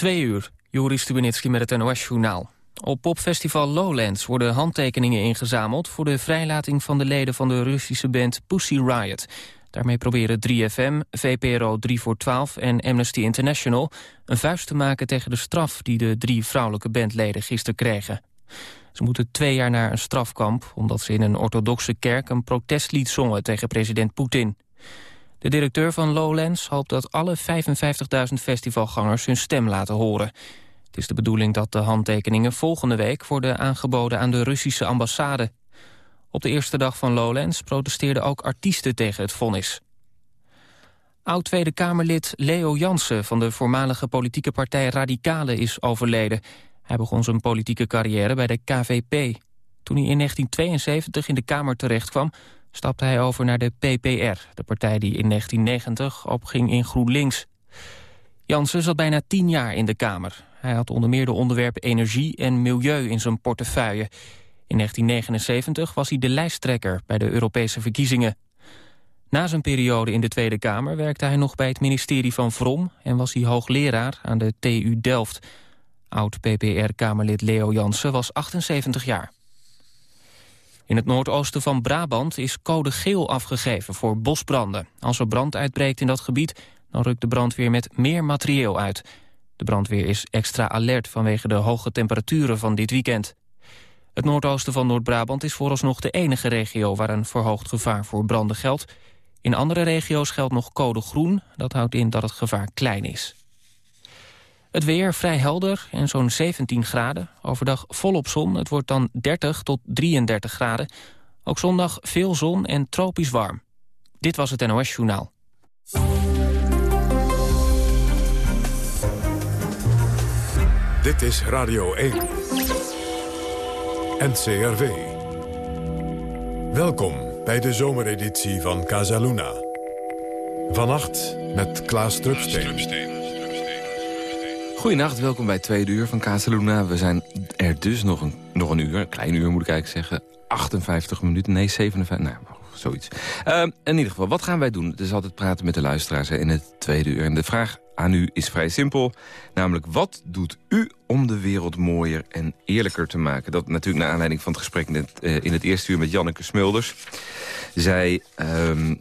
Twee uur, Joris Stubenitski met het NOS-journaal. Op popfestival Lowlands worden handtekeningen ingezameld... voor de vrijlating van de leden van de Russische band Pussy Riot. Daarmee proberen 3FM, VPRO 3 voor 12 en Amnesty International... een vuist te maken tegen de straf die de drie vrouwelijke bandleden gisteren kregen. Ze moeten twee jaar naar een strafkamp... omdat ze in een orthodoxe kerk een protestlied zongen tegen president Poetin. De directeur van Lowlands hoopt dat alle 55.000 festivalgangers hun stem laten horen. Het is de bedoeling dat de handtekeningen volgende week worden aangeboden aan de Russische ambassade. Op de eerste dag van Lowlands protesteerden ook artiesten tegen het vonnis. Oud-Tweede Kamerlid Leo Jansen van de voormalige politieke partij Radicale is overleden. Hij begon zijn politieke carrière bij de KVP. Toen hij in 1972 in de Kamer terechtkwam stapte hij over naar de PPR, de partij die in 1990 opging in GroenLinks. Jansen zat bijna tien jaar in de Kamer. Hij had onder meer de onderwerpen energie en milieu in zijn portefeuille. In 1979 was hij de lijsttrekker bij de Europese verkiezingen. Na zijn periode in de Tweede Kamer werkte hij nog bij het ministerie van Vrom... en was hij hoogleraar aan de TU Delft. Oud-PPR-Kamerlid Leo Jansen was 78 jaar. In het noordoosten van Brabant is code geel afgegeven voor bosbranden. Als er brand uitbreekt in dat gebied, dan rukt de brandweer met meer materieel uit. De brandweer is extra alert vanwege de hoge temperaturen van dit weekend. Het noordoosten van Noord-Brabant is vooralsnog de enige regio... waar een verhoogd gevaar voor branden geldt. In andere regio's geldt nog code groen. Dat houdt in dat het gevaar klein is. Het weer vrij helder en zo'n 17 graden. Overdag volop zon. Het wordt dan 30 tot 33 graden. Ook zondag veel zon en tropisch warm. Dit was het NOS Journaal. Dit is Radio 1. NCRV. Welkom bij de zomereditie van Casaluna. Vannacht met Klaas Drupsteen. Goedenacht, welkom bij Tweede Uur van Casaluna. We zijn er dus nog een, nog een uur, een klein uur moet ik eigenlijk zeggen. 58 minuten, nee 57, nou zoiets. Uh, in ieder geval, wat gaan wij doen? Het is altijd praten met de luisteraars in het tweede uur. En de vraag aan u is vrij simpel. Namelijk, wat doet u om de wereld mooier en eerlijker te maken? Dat natuurlijk naar aanleiding van het gesprek uh, in het eerste uur met Janneke Smulders. Zij uh,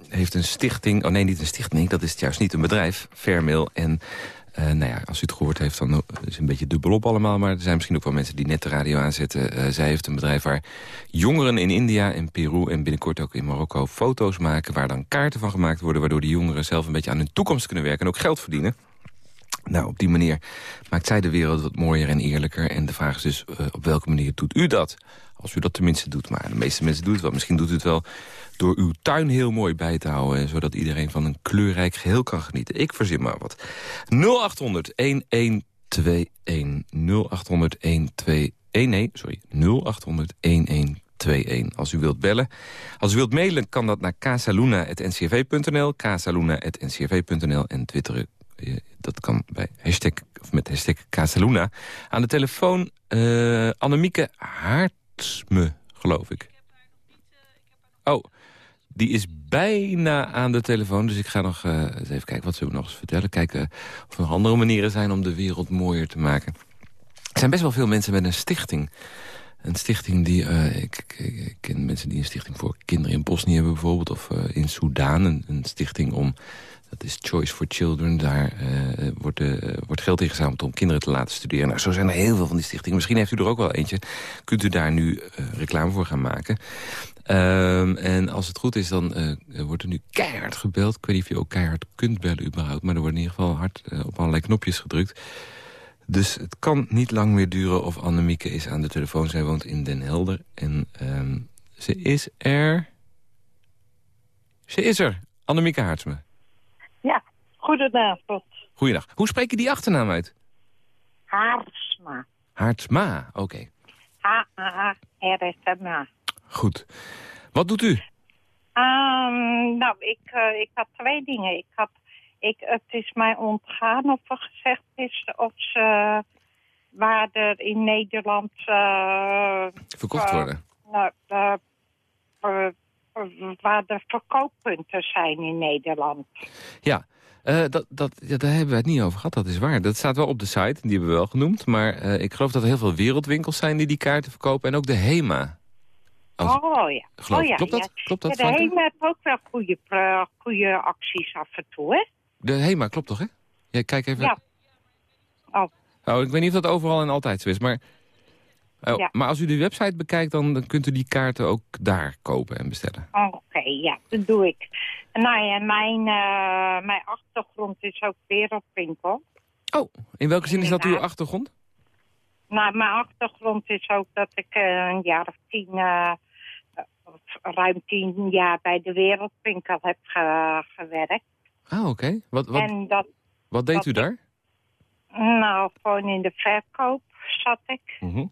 heeft een stichting, oh nee, niet een stichting, dat is het juist niet, een bedrijf, Fairmail. En uh, nou ja, als u het gehoord heeft, dan is het een beetje dubbelop allemaal. Maar er zijn misschien ook wel mensen die net de radio aanzetten. Uh, zij heeft een bedrijf waar jongeren in India en Peru en binnenkort ook in Marokko foto's maken... waar dan kaarten van gemaakt worden... waardoor die jongeren zelf een beetje aan hun toekomst kunnen werken... en ook geld verdienen. Nou, op die manier maakt zij de wereld wat mooier en eerlijker. En de vraag is dus, op welke manier doet u dat? Als u dat tenminste doet. Maar de meeste mensen doen het wel. Misschien doet u het wel door uw tuin heel mooi bij te houden... zodat iedereen van een kleurrijk geheel kan genieten. Ik verzin maar wat. 0800 1121 0800 1121 nee, sorry, 0800 1121 als u wilt bellen. Als u wilt mailen kan dat naar casaluna.ncrv.nl, casaluna.ncrv.nl en twitteren. Eh, dat kan bij hashtag, of met hashtag Casaluna. Aan de telefoon uh, Annemieke Haartsme, geloof ik. Oh, die is bijna aan de telefoon. Dus ik ga nog uh, eens even kijken wat ze nog eens vertellen. Kijken of er nog andere manieren zijn om de wereld mooier te maken. Er zijn best wel veel mensen met een stichting. Een stichting die... Uh, ik, ik, ken mensen die een stichting voor kinderen in Bosnië hebben bijvoorbeeld. Of uh, in Soudaan. Een, een, stichting om... Dat is Choice for Children. Daar wordt, wordt geld ingezameld om kinderen te laten studeren. Nou, zo zijn er heel veel van die stichtingen. Misschien heeft u er ook wel eentje. Kunt u daar nu reclame voor gaan maken. Um, en als het goed is, dan uh, wordt er nu keihard gebeld. Ik weet niet of je ook keihard kunt bellen überhaupt... maar er wordt in ieder geval hard uh, op allerlei knopjes gedrukt. Dus het kan niet lang meer duren of Annemieke is aan de telefoon. Zij woont in Den Helder en um, ze is er... Ze is er, Annemieke Haartsma. Ja, goedenavond. Goedendag. Hoe spreek je die achternaam uit? Haarsma. Haartsma, oké. Okay. H-A-R-S-M-A. Goed. Wat doet u? Um, nou, ik, uh, ik had twee dingen. Ik had, ik, het is mij ontgaan of er gezegd is of ze waar er in Nederland... Uh, Verkocht worden? Nou, waar de verkooppunten zijn in Nederland. Ja, Eh, dat, dat, ja, daar hebben we het niet over gehad, dat is waar. Dat staat wel op de site, die hebben we wel genoemd. Maar eh, ik geloof dat er heel veel wereldwinkels zijn die die kaarten verkopen. En ook de HEMA. Als, oh ja. Geloof, oh, ja klopt dat? Klopt dat ja, de HEMA heeft ook wel goede, goede acties af en toe, hè? De HEMA, klopt toch, hè? Ja, kijk even. Ja. Oh. oh. ik weet niet of dat overal en altijd zo is, maar... Oh, ja. Maar als u de website bekijkt, dan, dan, kunt u die kaarten ook daar kopen en bestellen. Oké, ja, dat doe ik. Nou ja, mijn, uh, mijn achtergrond is ook wereldwinkel. Oh, in welke zin is dat uw achtergrond? Nou, mijn achtergrond is ook dat ik uh, een jaar of tien, uh, ruim tien jaar bij de wereldwinkel heb ge gewerkt. Ah, oké. Okay. Wat, wat, en dat, wat deed u daar? Nou, gewoon in de verkoop zat ik. Mm -hmm.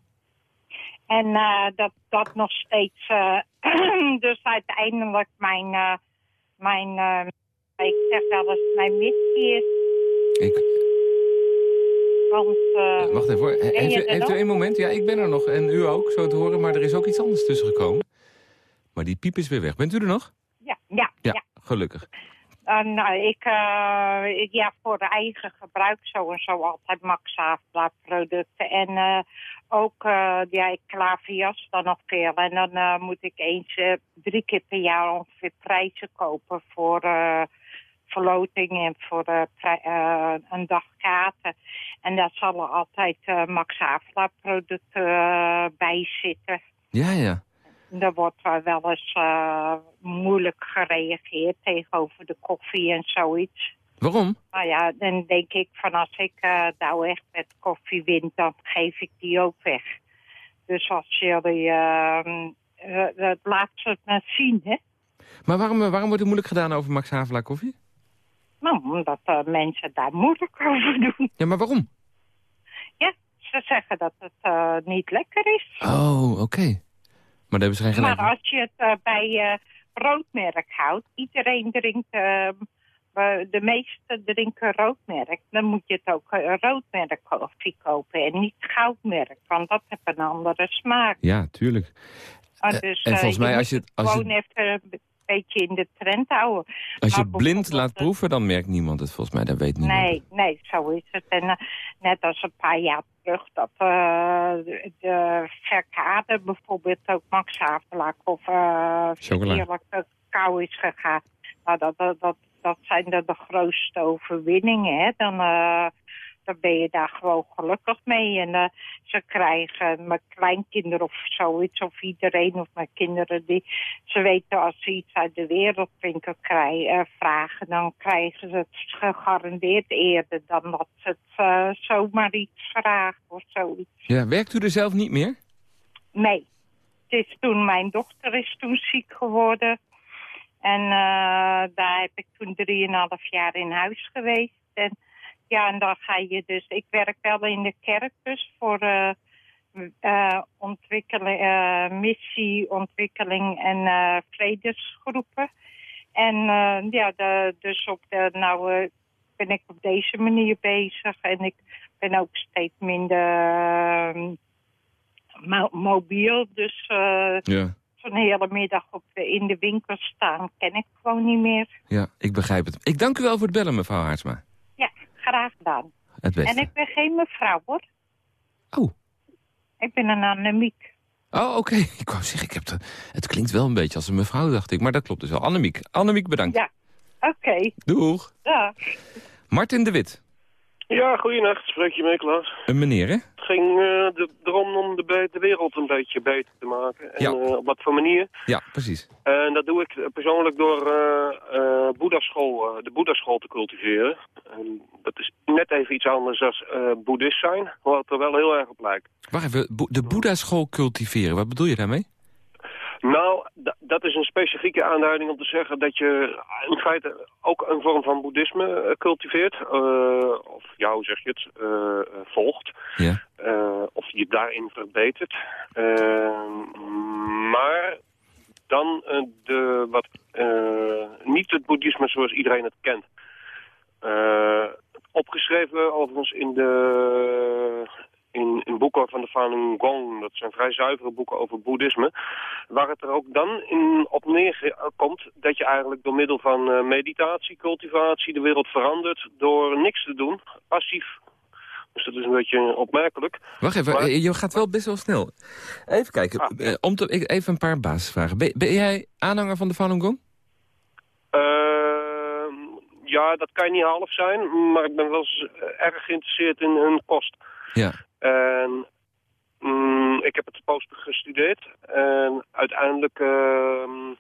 En uh, dat, dat nog steeds, uh, dus uiteindelijk mijn, uh, mijn ik zeg wel eens, mijn missie is. Ik... Want, Wacht even hoor, heeft u, heeft u één moment? Ja, ik ben er nog en u ook, zo te horen, maar er is ook iets anders tussen gekomen. Maar die piep is weer weg. Bent u er nog? Ja, ja. Ja, ja. gelukkig. Uh, nou, ik, uh, ik, ja, voor eigen gebruik zo en zo altijd Max Havelaar producten. En uh, ook, ja, ik klavias dan nog veel. En dan moet ik eens drie keer per jaar ongeveer prijzen kopen voor verloting en voor een dag kaarten. En daar zal altijd Max Havelaar producten bij zitten. Ja, ja. Er wordt wel eens uh, moeilijk gereageerd tegenover de koffie en zoiets. Waarom? Nou ja, dan denk ik van als ik uh, nou echt met koffie win, dan geef ik die ook weg. Dus als jullie, uh, dat laat ze het maar zien, hè. Maar waarom, waarom wordt er moeilijk gedaan over Max Havelaar koffie? Nou, omdat mensen daar moeilijk over doen. Ja, maar waarom? Ja, ze zeggen dat het niet lekker is. Oh, oké. Okay. Maar daar hebben ze geen gelijk Maar als je het uh, bij uh, roodmerk houdt, iedereen drinkt, uh, de meeste drinken roodmerk, dan moet je het ook roodmerk koffie kopen en niet goudmerk, want dat heeft een andere smaak. Ja, tuurlijk. Ah, dus, en volgens mij als je... Als gewoon je... even een beetje in de trend houden. Als je blind laat proeven, dan merkt niemand het volgens mij, dat weet niemand. Nee, nee, zo is het. En net als een paar jaar terug dat uh, de verkade bijvoorbeeld ook Max Havelaar of uh, kou is gegaan. Nou, dat, dat, dat, dat zijn de, de grootste overwinningen. Hè? Dan, dan ben je daar gewoon gelukkig mee. En uh, ze krijgen, mijn kleinkinderen of zoiets, of iedereen of mijn kinderen, die, ze weten als ze iets uit de wereldwinkel krijgen, uh, vragen, dan krijgen ze het gegarandeerd eerder dan dat ze het uh, zomaar iets vragen of zoiets. Ja, werkt u er zelf niet meer? Nee. Het is toen, mijn dochter is toen ziek geworden. En daar heb ik toen drieënhalf jaar in huis geweest. En ja, en dan ga je dus... Ik werk wel in de kerk dus voor uh, uh, ontwikkeling, uh, missie, ontwikkeling en vredesgroepen. En ja, de, dus op de, nou ben ik op deze manier bezig. En ik ben ook steeds minder mo mobiel. Dus ja. zo'n hele middag op de, in de winkel staan ken ik gewoon niet meer. Ja, ik begrijp het. Ik dank u wel voor het bellen, mevrouw Haarsma. Graag gedaan. Het beste. En ik ben geen mevrouw, hoor. Oh. Ik ben een Annemiek. Oh, oké. Okay. Ik wou zeggen, ik heb de... het klinkt wel een beetje als een mevrouw, dacht ik. Maar dat klopt dus wel. Annemiek. Annemiek, bedankt. Ja, oké. Okay. Doeg. Ja. Martin de Wit. Ja, goeienacht. Spreek je mee, Klaas. Een meneer, hè? Het ging uh, erom om de, de, wereld een beetje beter te maken. En, ja. Uh, op wat voor manier. Ja, precies. En dat doe ik persoonlijk door uh, Boeddhaschool, de Boeddhaschool te cultiveren. En dat is net even iets anders dan boeddhist zijn, wat er wel heel erg op lijkt. Wacht even, de Boeddhaschool cultiveren, wat bedoel je daarmee? Nou, dat is een specifieke aanduiding om te zeggen dat je in feite ook een vorm van boeddhisme uh, cultiveert. Uh, of hoe zeg je het, uh, volgt. Ja. of je daarin verbetert. maar dan de, wat, niet het boeddhisme zoals iedereen het kent. opgeschreven overigens in de in, in boeken van de Falun Gong, dat zijn vrij zuivere boeken over boeddhisme, waar het er ook dan in op neerkomt dat je eigenlijk door middel van uh, meditatie, cultivatie de wereld verandert door niks te doen, passief. Dus dat is een beetje opmerkelijk. Wacht even, je gaat wel best wel snel. Even kijken, ah, om te, even een paar basisvragen. Ben, ben jij aanhanger van de Falun Gong? ja, dat kan je niet half zijn, maar ik ben wel erg geïnteresseerd in hun kost. Ja. En mm, ik heb het post gestudeerd en uiteindelijk... Uh,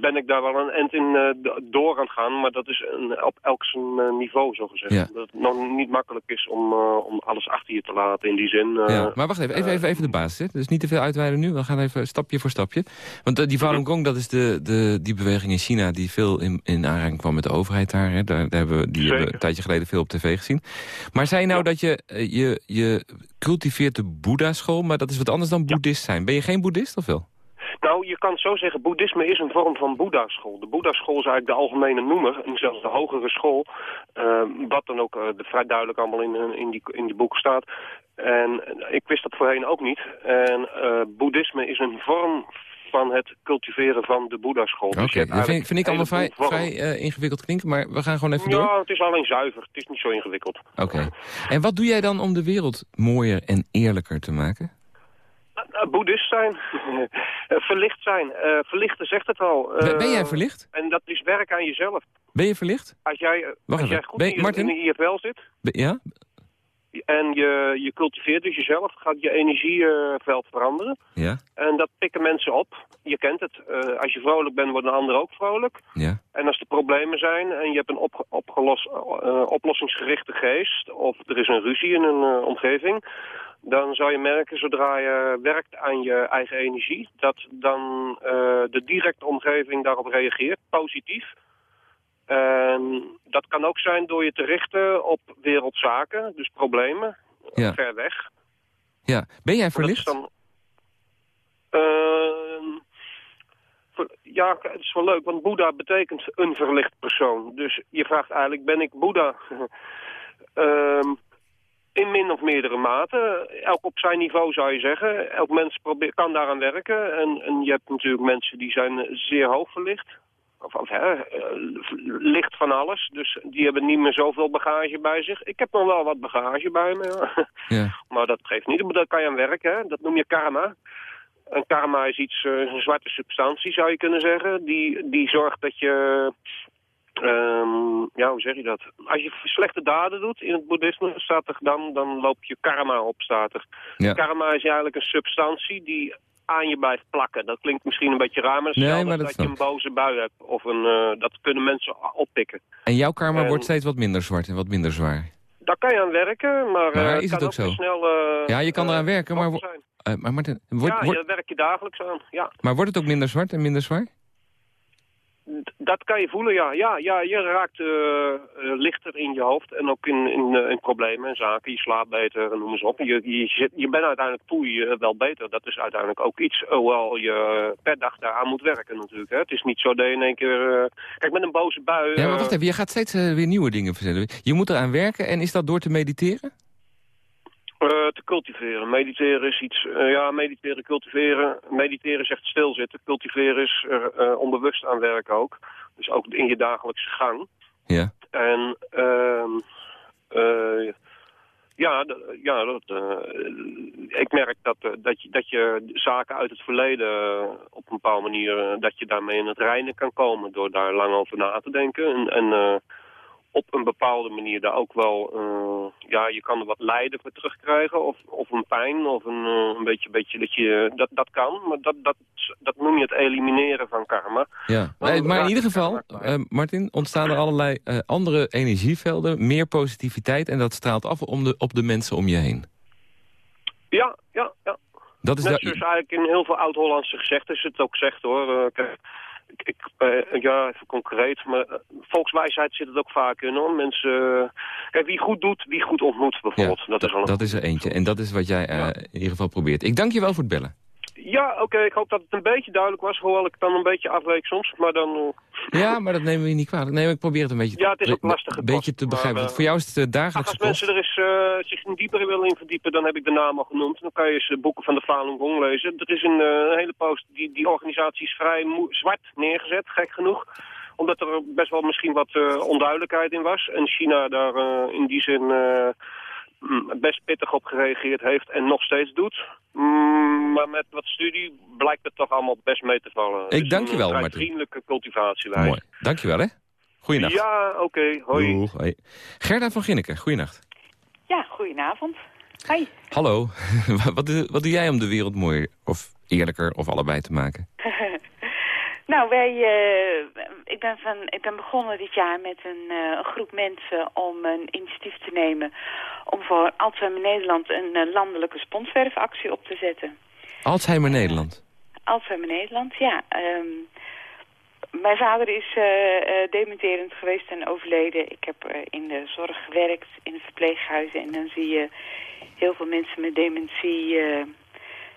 ben ik daar wel een end in uh, door aan het gaan. Maar dat is een, op elk zijn uh, niveau, zo gezegd. Ja. Dat het nog niet makkelijk is om, om alles achter je te laten in die zin. ja. Maar wacht even, even, even, even de basis. Hè? Dus niet te veel uitweiden nu. We gaan even stapje voor stapje. Want die Falun Gong, dat is de, de, die beweging in China... die veel in, in aanraking kwam met de overheid daar. Hè? daar, daar hebben, die hebben we een tijdje geleden veel op tv gezien. Maar zei je nou dat je, je, je cultiveert de Boeddha-school... maar dat is wat anders dan boeddhist zijn. Ben je geen boeddhist of wel? Nou, je kan zo zeggen, boeddhisme is een vorm van boeddha-school. De boeddha-school is eigenlijk de algemene noemer, en zelfs de hogere school, uh, wat dan ook uh, vrij duidelijk allemaal in, in, die, in die boek staat. En ik wist dat voorheen ook niet. En uh, boeddhisme is een vorm van het cultiveren van de boeddha-school. Dus Oké, okay. dat vind, vind, ik allemaal vrij, vrij uh, ingewikkeld klinken, maar we gaan gewoon even ja, door. Ja, het is alleen zuiver. Het is niet zo ingewikkeld. Oké. En wat doe jij dan om de wereld mooier en eerlijker te maken? Boeddhist zijn. Eh, verlicht zijn. Uh, verlichten zegt het al. ben jij verlicht? En dat is werk aan jezelf. Ben je verlicht? Als jij, Wacht als jij goed ben, in, in de IFL zit... ja? En je, je cultiveert dus jezelf, gaat je energieveld veranderen. Ja. En dat pikken mensen op. Je kent het. Uh, als je vrolijk bent, wordt een ander ook vrolijk. Ja. En als er problemen zijn en je hebt een op, opgelos, uh, oplossingsgerichte geest... of er is een ruzie in een uh, omgeving dan zou je merken, zodra je werkt aan je eigen energie... dat dan uh, de directe omgeving daarop reageert, positief. En dat kan ook zijn door je te richten op wereldzaken, dus problemen, ja. ver weg. Ja, ben jij verlicht? Dan, uh, ja, het is wel leuk, want Boeddha betekent een verlicht persoon. Dus je vraagt eigenlijk, ben ik Boeddha? uh, In min of meerdere mate. Elk op zijn niveau zou je zeggen. Elk mens probeer, kan daaraan werken. En, en je hebt natuurlijk mensen die zijn zeer hoog verlicht. Of, of hè, uh, licht van alles. Dus die hebben niet meer zoveel bagage bij zich. Ik heb nog wel wat bagage bij me. Ja. maar dat geeft niet. Maar daar kan je aan werken. Hè. Dat noem je karma. En karma is iets, uh, een zwarte substantie zou je kunnen zeggen. Die, die zorgt dat je Um, ja, hoe zeg je dat? Als je slechte daden doet in het boeddhisme, staat er dan, dan loop je karma op, staat er. Ja. Karma is eigenlijk een substantie die aan je blijft plakken. Dat klinkt misschien een beetje raar, maar, nee, maar dat, dat je een boze bui hebt. Of een, uh, dat kunnen mensen oppikken. En jouw karma en... wordt steeds wat minder zwart en wat minder zwaar? Daar kan je aan werken, maar, maar uh, is het ook, zo? Snel, uh, ja, je kan eraan werken, maar... maar Martin, wordt, ja, wordt... daar werk je dagelijks aan, ja. Maar wordt het ook minder zwart en minder zwaar? Dat kan je voelen, ja. Ja, ja je raakt uh, uh, lichter in je hoofd en ook in, in, uh, in problemen en zaken. Je slaapt beter, noem eens op. Je, je, zit, je bent uiteindelijk, voel je wel beter. Dat is uiteindelijk ook iets, hoewel je per dag daaraan moet werken natuurlijk. Hè. Het is niet zo dat je in één keer... Kijk, met een boze bui... Ja, maar wacht even, je gaat steeds weer nieuwe dingen vertellen. Je moet eraan werken en is dat door te mediteren? Uh, te cultiveren. Mediteren is iets... Uh, ja, mediteren, cultiveren. Mediteren is echt stilzitten. Cultiveren is er uh, onbewust aan werken ook. Dus ook in je dagelijkse gang. Ja. En... Uh, ja, ja dat, ik merk dat, dat, je, dat je zaken uit het verleden op een bepaalde manier... dat je daarmee in het reinen kan komen door daar lang over na te denken. En... en op een bepaalde manier daar ook wel, uh, ja, je kan er wat lijden voor terugkrijgen. Of, of een pijn, of een, uh, een beetje, beetje dat je, dat, dat kan. Maar dat, dat, dat noem je het elimineren van karma. Ja, maar, maar in ieder geval, uh, Martin, ontstaan er allerlei andere energievelden, meer positiviteit. En dat straalt af om de, op de mensen om je heen. Ja, ja, ja. Dat is Net zoals eigenlijk in heel veel oud-Hollandse gezegden is het ook zegt hoor. kijk, ik, ik, uh, ja, even concreet, maar uh, volkswijsheid zit het ook vaak in hoor. Mensen, uh, kijk, wie goed doet, wie goed ontmoet bijvoorbeeld. Ja, dat, is al dat is er eentje. En dat is wat jij in ieder geval probeert. Ik dank je wel voor het bellen. Ja, oké, ik hoop dat het een beetje duidelijk was, hoewel ik dan een beetje afweek soms, maar dan... Uh... Ja, maar dat nemen we niet kwalijk. Nee, ik probeer het een beetje, ja, het is ook lastig een beetje te begrijpen. Maar, uh, voor jou is het uh, dagelijks Als mensen er eens uh, zich dieper willen in verdiepen, dan heb ik de naam al genoemd. Dan kan je eens boeken van de Falun Gong lezen. Er is een, een hele post, die, die organisatie is vrij zwart neergezet, gek genoeg omdat er best wel misschien wat onduidelijkheid in was. En China daar in die zin Mm, best pittig op gereageerd heeft en nog steeds doet. Mm, maar met wat studie blijkt het toch allemaal best mee te vallen. Ik dus dank je wel, Martin. vriendelijke cultivatielijn. Mooi. Dank je wel, hè. Goeienacht. Ja, oké. Okay. Hoi. Doeg, hoi. Gerda van Ginneke, goeienacht. Ja, goedenavond. Hoi. Hallo. wat, doe, wat doe jij om de wereld mooier of eerlijker of allebei te maken? Nou, wij, uh, ik, ben van, ik ben begonnen dit jaar met een, uh, een, groep mensen om een initiatief te nemen... om voor Alzheimer Nederland een uh, landelijke sponswerfactie op te zetten. Alzheimer Nederland? Alzheimer Nederland, ja. Um, mijn vader is dementerend geweest en overleden. Ik heb in de zorg gewerkt, in verpleeghuizen... en dan zie je heel veel mensen met dementie...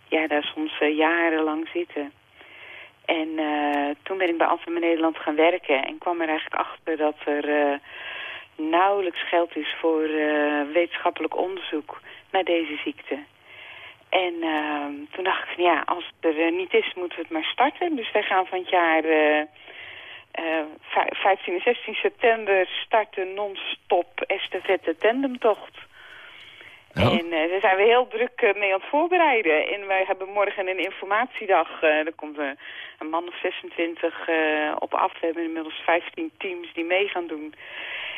ja, daar soms jarenlang zitten... En toen ben ik bij Alphen Nederland gaan werken en kwam er eigenlijk achter dat er nauwelijks geld is voor wetenschappelijk onderzoek naar deze ziekte. En ehm, toen dacht ik van ja, als het er niet is, moeten we het maar starten. Dus wij gaan van het jaar 15 en 16 september starten non-stop estafette tandemtocht. Oh. En daar zijn we heel druk mee aan het voorbereiden. En wij hebben morgen een informatiedag. Er komt een man of 26 op af. We hebben inmiddels 15 teams die mee gaan doen.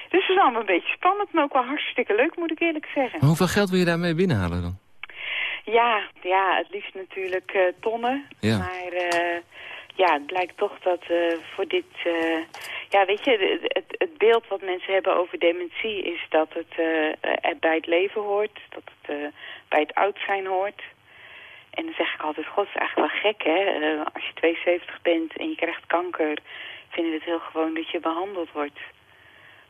Dus het is allemaal een beetje spannend, maar ook wel hartstikke leuk, moet ik eerlijk zeggen. hoeveel geld wil je daarmee binnenhalen dan? Ja, ja het liefst natuurlijk tonnen. Ja. Maar ja, het blijkt toch dat uh, voor dit... Uh, ja, weet je, het, het, beeld wat mensen hebben over dementie is dat het uh, bij het leven hoort. Dat het bij het oud zijn hoort. En dan zeg ik altijd, god, het is eigenlijk wel gek, hè. als je 72 bent en je krijgt kanker, vinden we het heel gewoon dat je behandeld wordt.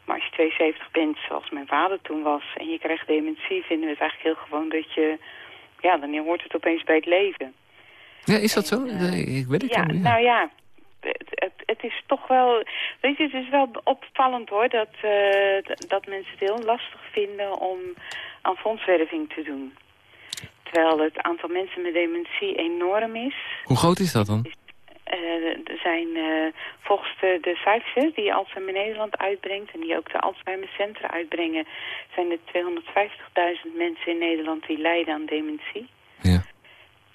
Maar als je 72 bent, zoals mijn vader toen was, en je krijgt dementie, vinden we het eigenlijk heel gewoon dat je... Ja, dan hoort het opeens bij het leven. Ja, is dat zo? Uh, ik weet het ja, niet. Nou ja, het, het, het, is toch wel... Weet je, het is wel opvallend hoor... Dat, uh, dat mensen het heel lastig vinden om aan fondswerving te doen. Terwijl het aantal mensen met dementie enorm is. Hoe groot is dat dan? Uh, er zijn uh, volgens de, de cijfers die Alzheimer Nederland uitbrengt... en die ook de Alzheimer Centra uitbrengen... zijn er 250.000 mensen in Nederland die lijden aan dementie. Ja.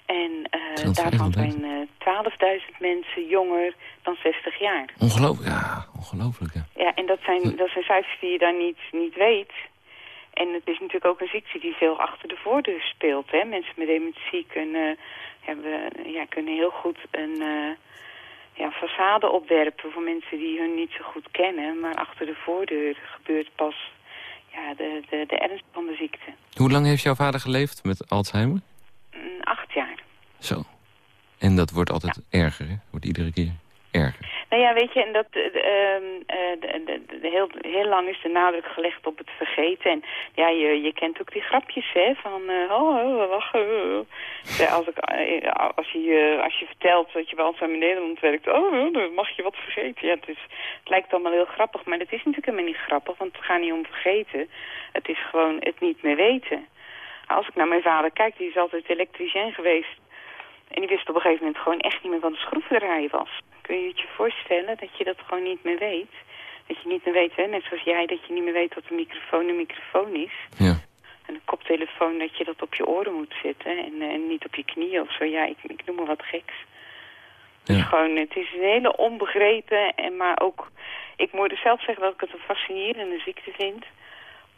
En uh, daarvan zijn uh, eh, 12.000 mensen jonger dan 60 jaar. Ongelooflijk, ja. Ongelooflijk, ja. Ja, en dat zijn, dat zijn cijfers die je dan niet, niet weet. En het is natuurlijk ook een ziekte die veel achter de voordeur speelt. Hè? Mensen met dementie kunnen, hebben, ja, kunnen heel goed een uh, ja, façade opwerpen voor mensen die hun niet zo goed kennen. Maar achter de voordeur gebeurt pas ja, de, de, de ernst van de ziekte. Hoe lang heeft jouw vader geleefd met Alzheimer? acht jaar. Zo. En dat wordt altijd erger, hè? Wordt iedere keer erger. Nou ja, weet je, en dat, uh, heel, heel lang is de nadruk gelegd op het vergeten. En ja, je, je kent ook die grapjes, hè, van, uh, oh, oh, wacht, ja, als, ik, als, je, als je vertelt dat je bij Alzheimer in Nederland werkt, oh, dan mag je wat vergeten. Ja, het, is, het lijkt allemaal heel grappig, maar dat is natuurlijk helemaal niet grappig, want het gaat niet om vergeten. Het is gewoon het niet meer weten. Als ik naar mijn vader kijk, die is altijd elektricien geweest. En die wist op een gegeven moment gewoon echt niet meer wat een schroevendraaier was. Kun je het je voorstellen dat je dat gewoon niet meer weet? Dat je niet meer weet, hè? net zoals jij, dat je niet meer weet wat een microfoon een microfoon is. Ja. En een koptelefoon, dat je dat op je oren moet zetten en, eh, en niet op je knieën of zo. Ja, ik, ik noem maar wat geks. Ja. Dus gewoon, het is een hele onbegrepen en maar ook... Ik moet er zelf zeggen dat ik het een fascinerende ziekte vind.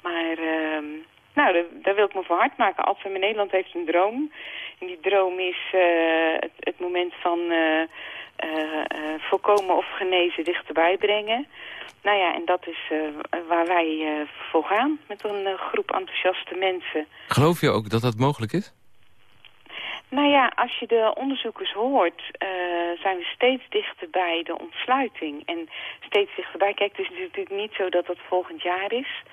Maar... Uh, nou, daar, daar, wil ik me voor hard maken. Alzheimer Nederland heeft een droom. En die droom is uh, het, het, moment van uh, uh, voorkomen of genezen dichterbij brengen. Nou ja, en dat is waar wij voor gaan met een groep enthousiaste mensen. Geloof je ook dat dat mogelijk is? Nou ja, als je de onderzoekers hoort, zijn we steeds dichter bij de ontsluiting. En steeds dichterbij. Kijk, het is natuurlijk niet zo dat dat volgend jaar is.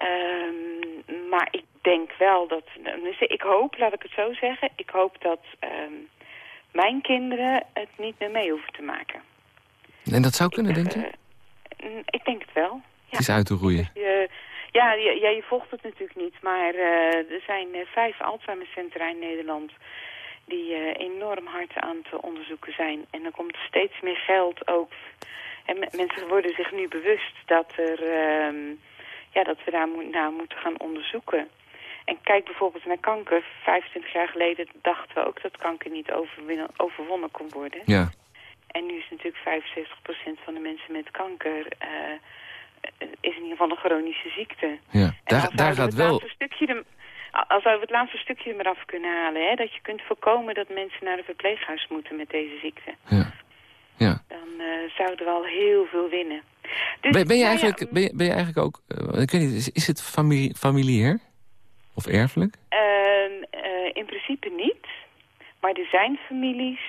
Um, maar ik denk wel dat... Ik hoop, laat ik het zo zeggen... ik hoop dat um, mijn kinderen het niet meer mee hoeven te maken. En dat zou kunnen, denk je? Uh, ik denk het wel. Ja. Het is uit te roeien. Je, ja, ja, ja, je volgt het natuurlijk niet. Maar uh, er zijn vijf Alzheimercentra in Nederland die enorm hard aan te onderzoeken zijn. En er komt steeds meer geld ook. En mensen worden zich nu bewust dat, er, uh, ja, dat we daar mo naar moeten gaan onderzoeken. En kijk bijvoorbeeld naar kanker. 25 jaar geleden dachten we ook dat kanker niet overwonnen kon worden. Ja. En nu is natuurlijk 75% van de mensen met kanker... Uh, is in ieder geval een chronische ziekte. Ja, daar, daar gaat wel... Stukje de, als we het laatste stukje er maar af kunnen halen... Hè, dat je kunt voorkomen dat mensen naar een verpleeghuis moeten met deze ziekte... Ja. Ja. dan uh, zouden we al heel veel winnen. Dus, ben, ben, je eigenlijk, ja, ben, je, ben je eigenlijk ook... Uh, ik weet niet, is, is het familie, familier? Of erfelijk? Uh, in principe niet. Maar er zijn families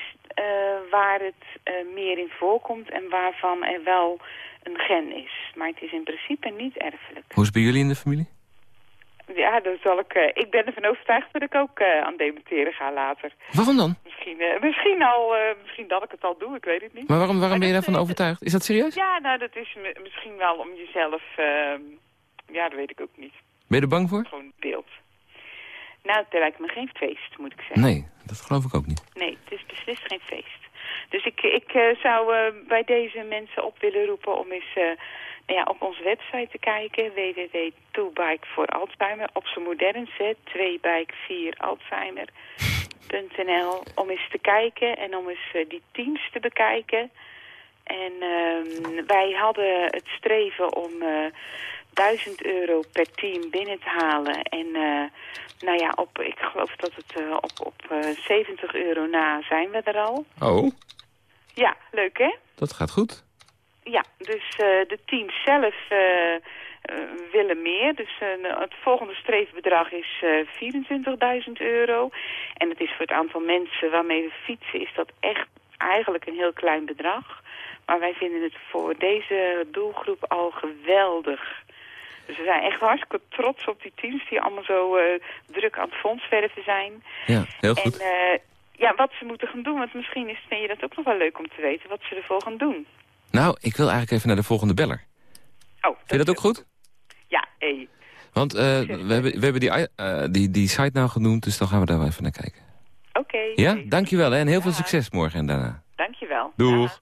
waar het meer in voorkomt... en waarvan er wel een gen is. Maar het is in principe niet erfelijk. Hoe is het bij jullie in de familie? Ja, dan zal ik, uh, ik ben ervan overtuigd dat ik ook uh, aan dementeren ga later. Waarom dan? Misschien, uh, misschien, al, misschien dat ik het al doe, ik weet het niet. Maar waarom, waarom ben je daarvan overtuigd? Is dat serieus? Ja, nou dat is misschien wel om jezelf, ehm, ja dat weet ik ook niet. Ben je er bang voor? Gewoon beeld. Nou, het lijkt me geen feest, moet ik zeggen. Nee, dat geloof ik ook niet. Nee, het is beslist geen feest. Dus ik, ik zou bij deze mensen op willen roepen om eens ja, op onze website te kijken. www.2bike voor Alzheimer. Op zijn modern zet. 2bike 4 Alzheimer.nl. Om eens te kijken en om eens uh, die teams te bekijken. En uh, wij hadden het streven om uh, 1000 euro per team binnen te halen. En uh, nou ja, op, ik geloof dat het uh, op, op 70 euro na zijn we er al. Oh. Ja, leuk hè? Dat gaat goed. Ja, dus uh, de teams zelf uh, uh, willen meer. Dus het volgende streefbedrag is 24.000 euro. En het is voor het aantal mensen waarmee we fietsen... is dat echt eigenlijk een heel klein bedrag. Maar wij vinden het voor deze doelgroep al geweldig. Dus we zijn echt hartstikke trots op die teams... die allemaal zo druk aan het fondsverven zijn. Ja, heel goed. En ja, wat ze moeten gaan doen... want misschien is, vind je dat ook nog wel leuk om te weten... wat ze ervoor gaan doen. Nou, ik wil eigenlijk even naar de volgende beller. Oh, Vind je dat ook goed? Ja, hé. Want uh, we, hebben, we hebben die, uh, die, die site nou genoemd, dus dan gaan we daar wel even naar kijken. Oké. Okay, ja, dankjewel hè, en heel ja. veel succes morgen en daarna. Dankjewel. Doeg.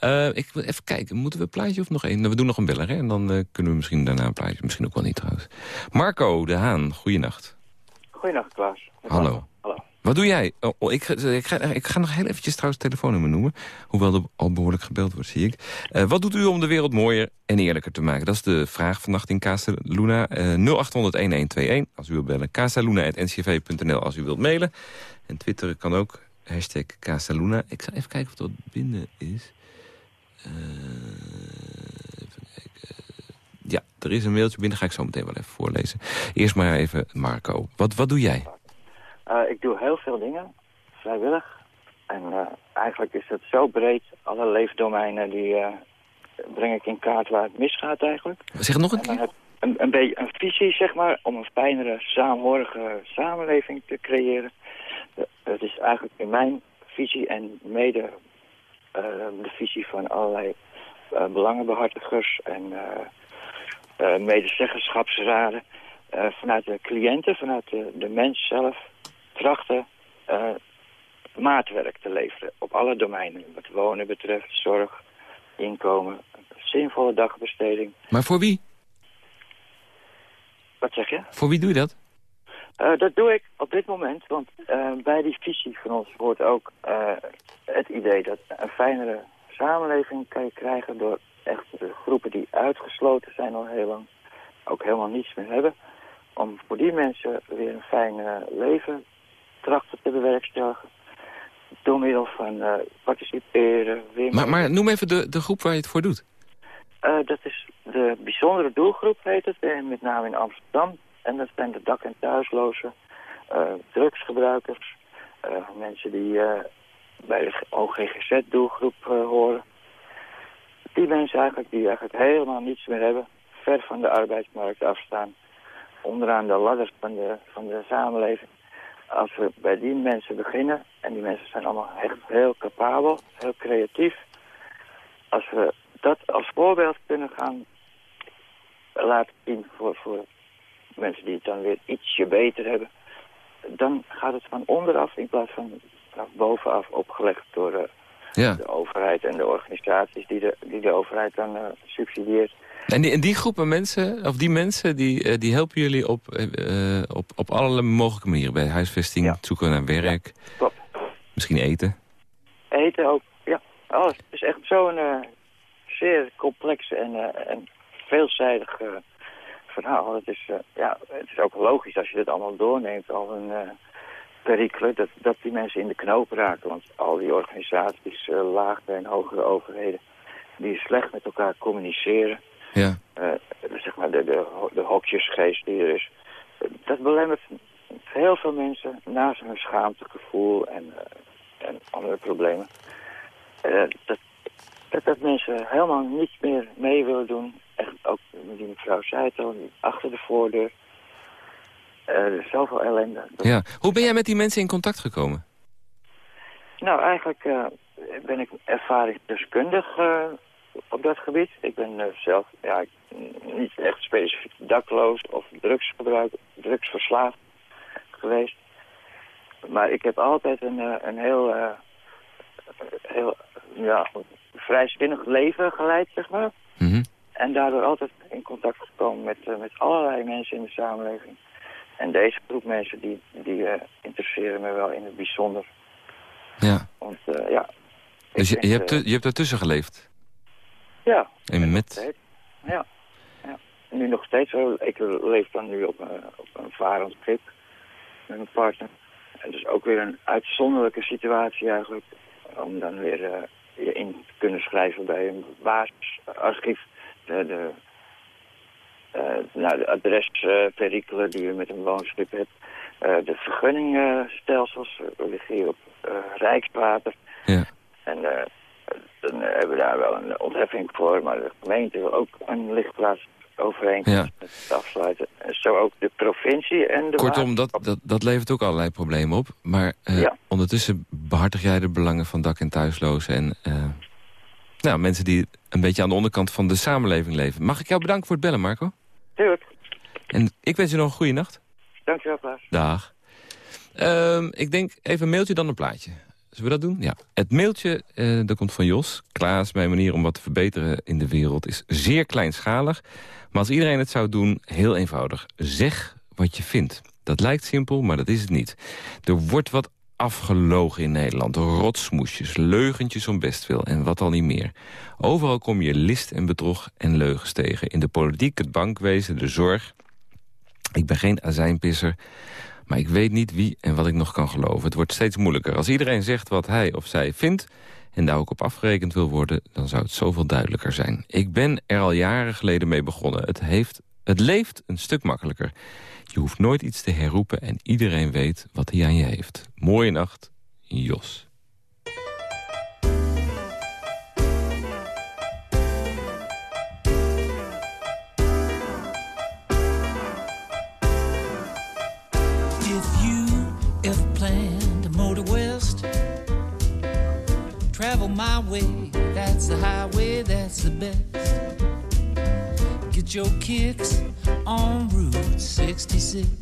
Uh, ik wil even kijken, moeten we een plaatje of nog één? We doen nog een beller hè, en dan kunnen we misschien daarna een plaatje. Misschien ook wel niet trouwens. Marco de Haan, goeienacht. Goeienacht Klaas. Hallo. Wat doe jij? Oh, oh, ik, ik, ga, ik ga nog heel eventjes trouwens telefoonnummer noemen. Hoewel er al behoorlijk gebeld wordt, zie ik. Uh, wat doet u om de wereld mooier en eerlijker te maken? Dat is de vraag vannacht in Casa Luna. Uh, 0800-1121 als u wilt bellen. casaluna.ncv.nl als u wilt mailen. En Twitter kan ook. Hashtag Casaluna. Ik zal even kijken of dat binnen is. Uh, even. Ja, er is een mailtje binnen. Ga ik zo meteen wel even voorlezen. Eerst maar even Marco. Wat, wat doe jij? Uh, ik doe heel veel dingen, vrijwillig. En uh, eigenlijk is het zo breed, alle leefdomeinen die uh, breng ik in kaart waar het misgaat eigenlijk. Zeg nog een keer. Een, een beetje een visie, zeg maar, om een fijnere, saamhorige samenleving te creëren. Het is eigenlijk in mijn visie en mede de visie van allerlei belangenbehartigers en medezeggenschapsraden. vanuit de cliënten, vanuit de, de mens zelf trachten uh, maatwerk te leveren op alle domeinen. Wat wonen betreft, zorg, inkomen, zinvolle dagbesteding. Maar voor wie? Wat zeg je? Voor wie doe je dat? Uh, dat doe ik op dit moment, want uh, bij die visie van ons hoort ook het idee dat een fijnere samenleving kan je krijgen door echt de groepen die uitgesloten zijn al heel lang, ook helemaal niets meer hebben, om voor die mensen weer een fijn leven te bewerkstelligen. Door middel van uh, participeren. Weer maar, maar noem even de, de groep waar je het voor doet. Uh, dat is de bijzondere doelgroep, heet het. En met name in Amsterdam. En dat zijn de dak- en thuislozen. Drugsgebruikers. mensen die bij de OGGZ-doelgroep horen. Die mensen eigenlijk die eigenlijk helemaal niets meer hebben. Ver van de arbeidsmarkt afstaan. Onderaan de ladder van de, van de samenleving als we bij die mensen beginnen, en die mensen zijn allemaal echt heel capabel, heel creatief. Als we dat als voorbeeld kunnen gaan laten zien voor, voor mensen die het dan weer ietsje beter hebben, dan gaat het van onderaf in plaats van bovenaf opgelegd door de, Ja. de overheid en de organisaties die de, die de overheid dan eh, subsidieert. En die, en die groepen mensen, of die mensen, die, eh, die helpen jullie op, eh, op, op allerlei mogelijke manieren. Bij huisvesting, Ja. zoeken naar werk, Klopt. misschien eten. Eten ook, ja. Alles. Het is echt zo'n zeer complex en, en veelzijdig verhaal. Het is, ja, het is ook logisch als je dit allemaal doorneemt, al een perikelen, dat, dat die mensen in de knoop raken. Want al die organisaties, uh, lagere en hogere overheden, die slecht met elkaar communiceren. Ja. Uh, zeg maar de, de, de hokjesgeest die er is. Dat belemmert heel veel mensen naast hun schaamtegevoel en, uh, en andere problemen. Uh, dat, dat, dat mensen helemaal niet meer mee willen doen. Echt ook, die mevrouw zei het al, achter de voordeur. Uh, er is zoveel ellende. Ja. Hoe ben jij met die mensen in contact gekomen? Nou, eigenlijk uh, ben ik ervaringsdeskundig uh, op dat gebied. Ik ben uh, zelf ja, niet echt specifiek dakloos of drugsgebruik, drugsverslaafd geweest. Maar ik heb altijd een, een heel, heel ja, vrijzinnig leven geleid, zeg maar. Mm -hmm. En daardoor altijd in contact gekomen met, met allerlei mensen in de samenleving. En deze groep mensen, die, die uh, interesseren me wel in het bijzonder. Ja. Want, uh, ja... Dus je, je, hebt, je hebt daartussen geleefd? Ja. En met? Ja. ja. Nu nog steeds. Ik leef dan nu op een, op een varend schip met mijn partner. En dus ook weer een uitzonderlijke situatie eigenlijk. Om dan weer uh, je in te kunnen schrijven bij een basisarchief. De, de, uh, nou, de adresperikelen die je met een woonschip hebt. Uh, de vergunningstelsels liggen hier op Rijkswater. Ja. En dan hebben we daar wel een ontheffing voor. Maar de gemeente wil ook een lichtplaats overeenkomst ja. afsluiten. En zo ook de provincie en de... Kortom, dat, dat, dat levert ook allerlei problemen op. Maar ja. ondertussen behartig jij de belangen van dak- en thuislozen... en nou, mensen die een beetje aan de onderkant van de samenleving leven. Mag ik jou bedanken voor het bellen, Marco? Tuurlijk. En ik wens je nog een goede nacht. Dankjewel, Klaas. Dag. Um, ik denk even een mailtje, dan een plaatje. Zullen we dat doen? Ja. Het mailtje, uh, dat komt van Jos. Klaas, mijn manier om wat te verbeteren in de wereld is zeer kleinschalig. Maar als iedereen het zou doen, heel eenvoudig. Zeg wat je vindt. Dat lijkt simpel, maar dat is het niet. Er wordt wat afgelogen in Nederland. Rotsmoesjes, leugentjes om best veel en wat al niet meer. Overal kom je list en bedrog en leugens tegen. In de politiek, het bankwezen, de zorg. Ik ben geen azijnpisser, maar ik weet niet wie en wat ik nog kan geloven. Het wordt steeds moeilijker. Als iedereen zegt wat hij of zij vindt en daar ook op afgerekend wil worden... dan zou het zoveel duidelijker zijn. Ik ben er al jaren geleden mee begonnen. Het, heeft, het leeft een stuk makkelijker. Je hoeft nooit iets te herroepen en iedereen weet wat hij aan je heeft. Mooie nacht, Jos. Travel my way, that's the highway, that's the best. Get your kicks on Route 66.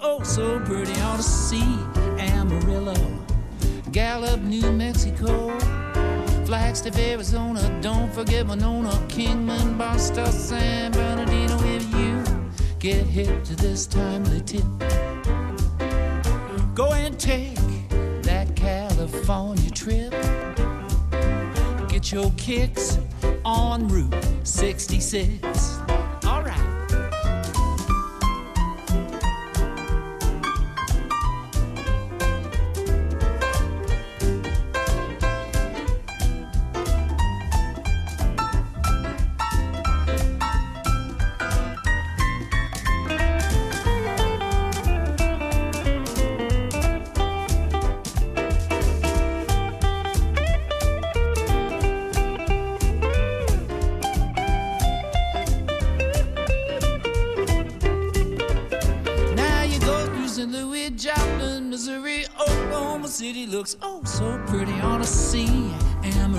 Oh so pretty. On to see Amarillo. Gallup, New Mexico, Flagstaff, Arizona. Don't forget Winona, Kingman, Barstow, San Bernardino. If you get hip to this timely tip, go and take that California trip. Get your kicks on Route 66.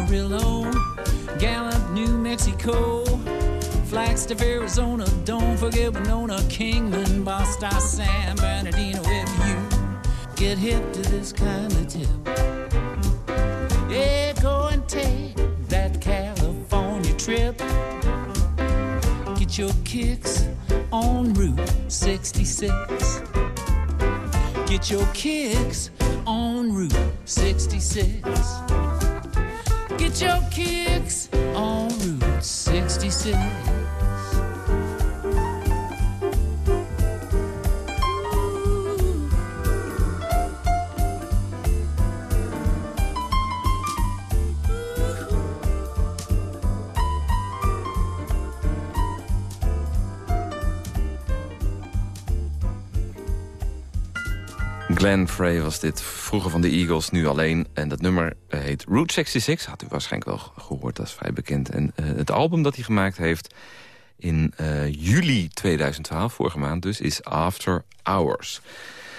Amarillo, Gallup, New Mexico. Flagstaff, Arizona, don't forget Winona, Kingman, Boston, San Bernardino. If you get hip to this kind of tip, yeah, go and take that California trip. Get your kicks on Route 66. Get your kicks on Route 66. Get your kicks on Route 66. Glenn Frey was dit, vroeger van de Eagles, nu alleen. En dat nummer eh, heet Route 66, had u waarschijnlijk wel gehoord, dat is vrij bekend. En uh, het album dat hij gemaakt heeft in uh, juli 2012, vorige maand dus, is After Hours.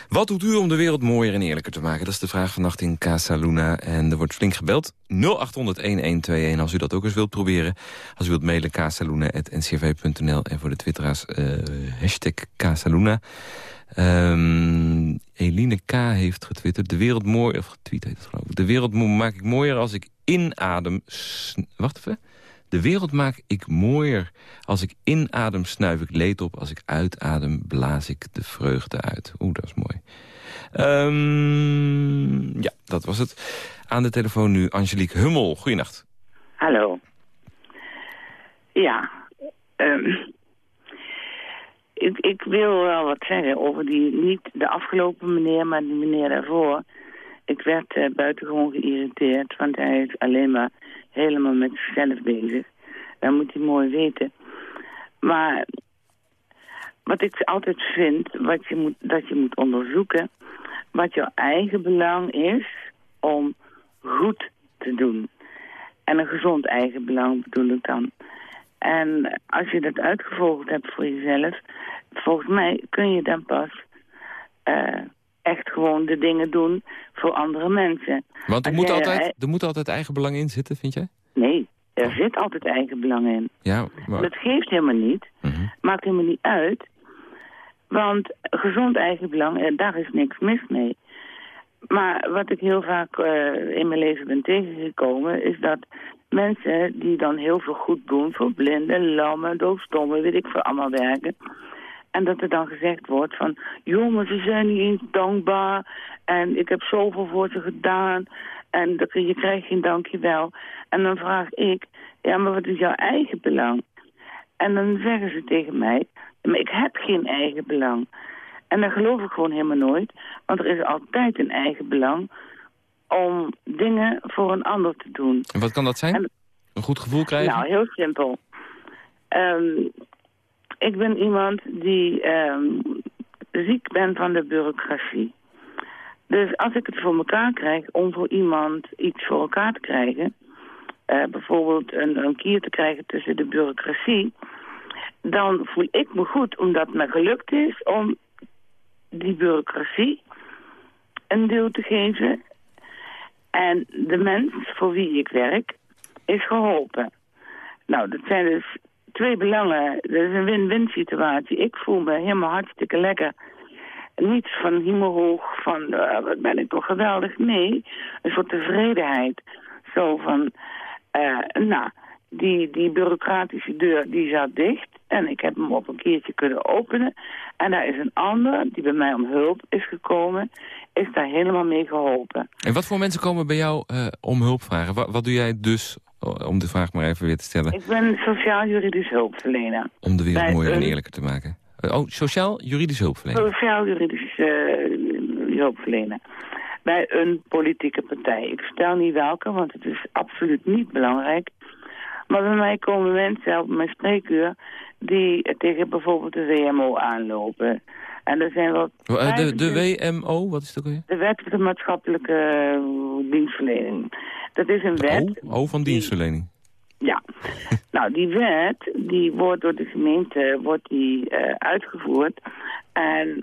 Wat doet u om de wereld mooier en eerlijker te maken? Dat is de vraag vannacht in Casa Luna. En er wordt flink gebeld. 0800-1121 als u dat ook eens wilt proberen. Als u wilt mailen casaluna.ncv.nl. En voor de twitteraars uh, hashtag Casaluna. Um, Eline K. heeft getwitterd. De wereld mooi, of getweet heet het geloof ik. De wereld maak ik mooier als ik inadem... Wacht even. De wereld maak ik mooier. Als ik inadem snuif ik leed op. Als ik uitadem blaas ik de vreugde uit. Oeh, dat is mooi. Um, ja, dat was het. Aan de telefoon nu Angelique Hummel. Goeienacht. Hallo. Ja, um, ik, ik wil wel wat zeggen over die, niet de afgelopen meneer, maar die meneer daarvoor. Ik werd uh, buitengewoon geïrriteerd, want hij is alleen maar helemaal met zichzelf bezig. Dat moet hij mooi weten. Maar wat ik altijd vind, wat je moet, dat je moet onderzoeken... wat jouw eigen belang is om goed te doen. En een gezond eigen belang bedoel ik dan. En als je dat uitgevolgd hebt voor jezelf... volgens mij kun je dan pas uh, echt gewoon de dingen doen voor andere mensen. Want er moet, altijd, er moet altijd eigen belang in zitten, vind jij? Nee, er zit altijd eigen belang in. Ja, maar... Dat geeft helemaal niet. Mm Maakt helemaal niet uit. Want gezond eigen belang, eh, daar is niks mis mee. Maar wat ik heel vaak uh, in mijn leven ben tegengekomen... is dat mensen die dan heel veel goed doen voor blinden, lammen, doofstommen, weet ik veel, allemaal werken. En dat er dan gezegd wordt van, jongens, ze zijn niet eens dankbaar en ik heb zoveel voor ze gedaan en je krijgt geen dankjewel. En dan vraag ik, ja, maar wat is jouw eigen belang? En dan zeggen ze tegen mij, maar ik heb geen eigen belang. En dat geloof ik gewoon helemaal nooit, want er is altijd een eigen belang om dingen voor een ander te doen. En wat kan dat zijn? een goed gevoel krijgen? Nou, heel simpel. Um, ik ben iemand die um, ziek ben van de bureaucratie. Dus als ik het voor elkaar krijg om voor iemand iets voor elkaar te krijgen... Uh, bijvoorbeeld een, een kier te krijgen tussen de bureaucratie... dan voel ik me goed omdat het me gelukt is om die bureaucratie een deel te geven en de mens voor wie ik werk is geholpen. Nou, dat zijn dus twee belangen. Dat is een win-win situatie. Ik voel me helemaal hartstikke lekker. Niet van hemelhoog, van uh, wat ben ik toch geweldig. Nee, een soort tevredenheid. Zo van, uh, nou, die, die bureaucratische deur die zat dicht. En ik heb hem op een keertje kunnen openen. En daar is een ander die bij mij om hulp is gekomen. Is daar helemaal mee geholpen. En wat voor mensen komen bij jou uh, om hulp vragen? Wat, wat doe jij dus, om de vraag maar even weer te stellen? Ik ben sociaal-juridisch hulpverlener. Om de wereld mooier en eerlijker te maken. oh, sociaal-juridisch hulpverlener? Sociaal-juridisch uh, hulpverlener bij een politieke partij. Ik vertel niet welke, want het is absoluut niet belangrijk. Maar bij mij komen mensen op mijn spreekuur die tegen bijvoorbeeld de WMO aanlopen. En er zijn wel... De, de WMO, wat is dat weer? De Wet voor de Maatschappelijke eh, Dienstverlening. Dat is een wet... Oh, oh van dienstverlening. ja. nou, die wet, die wordt door de gemeente wordt die, uh, uitgevoerd. En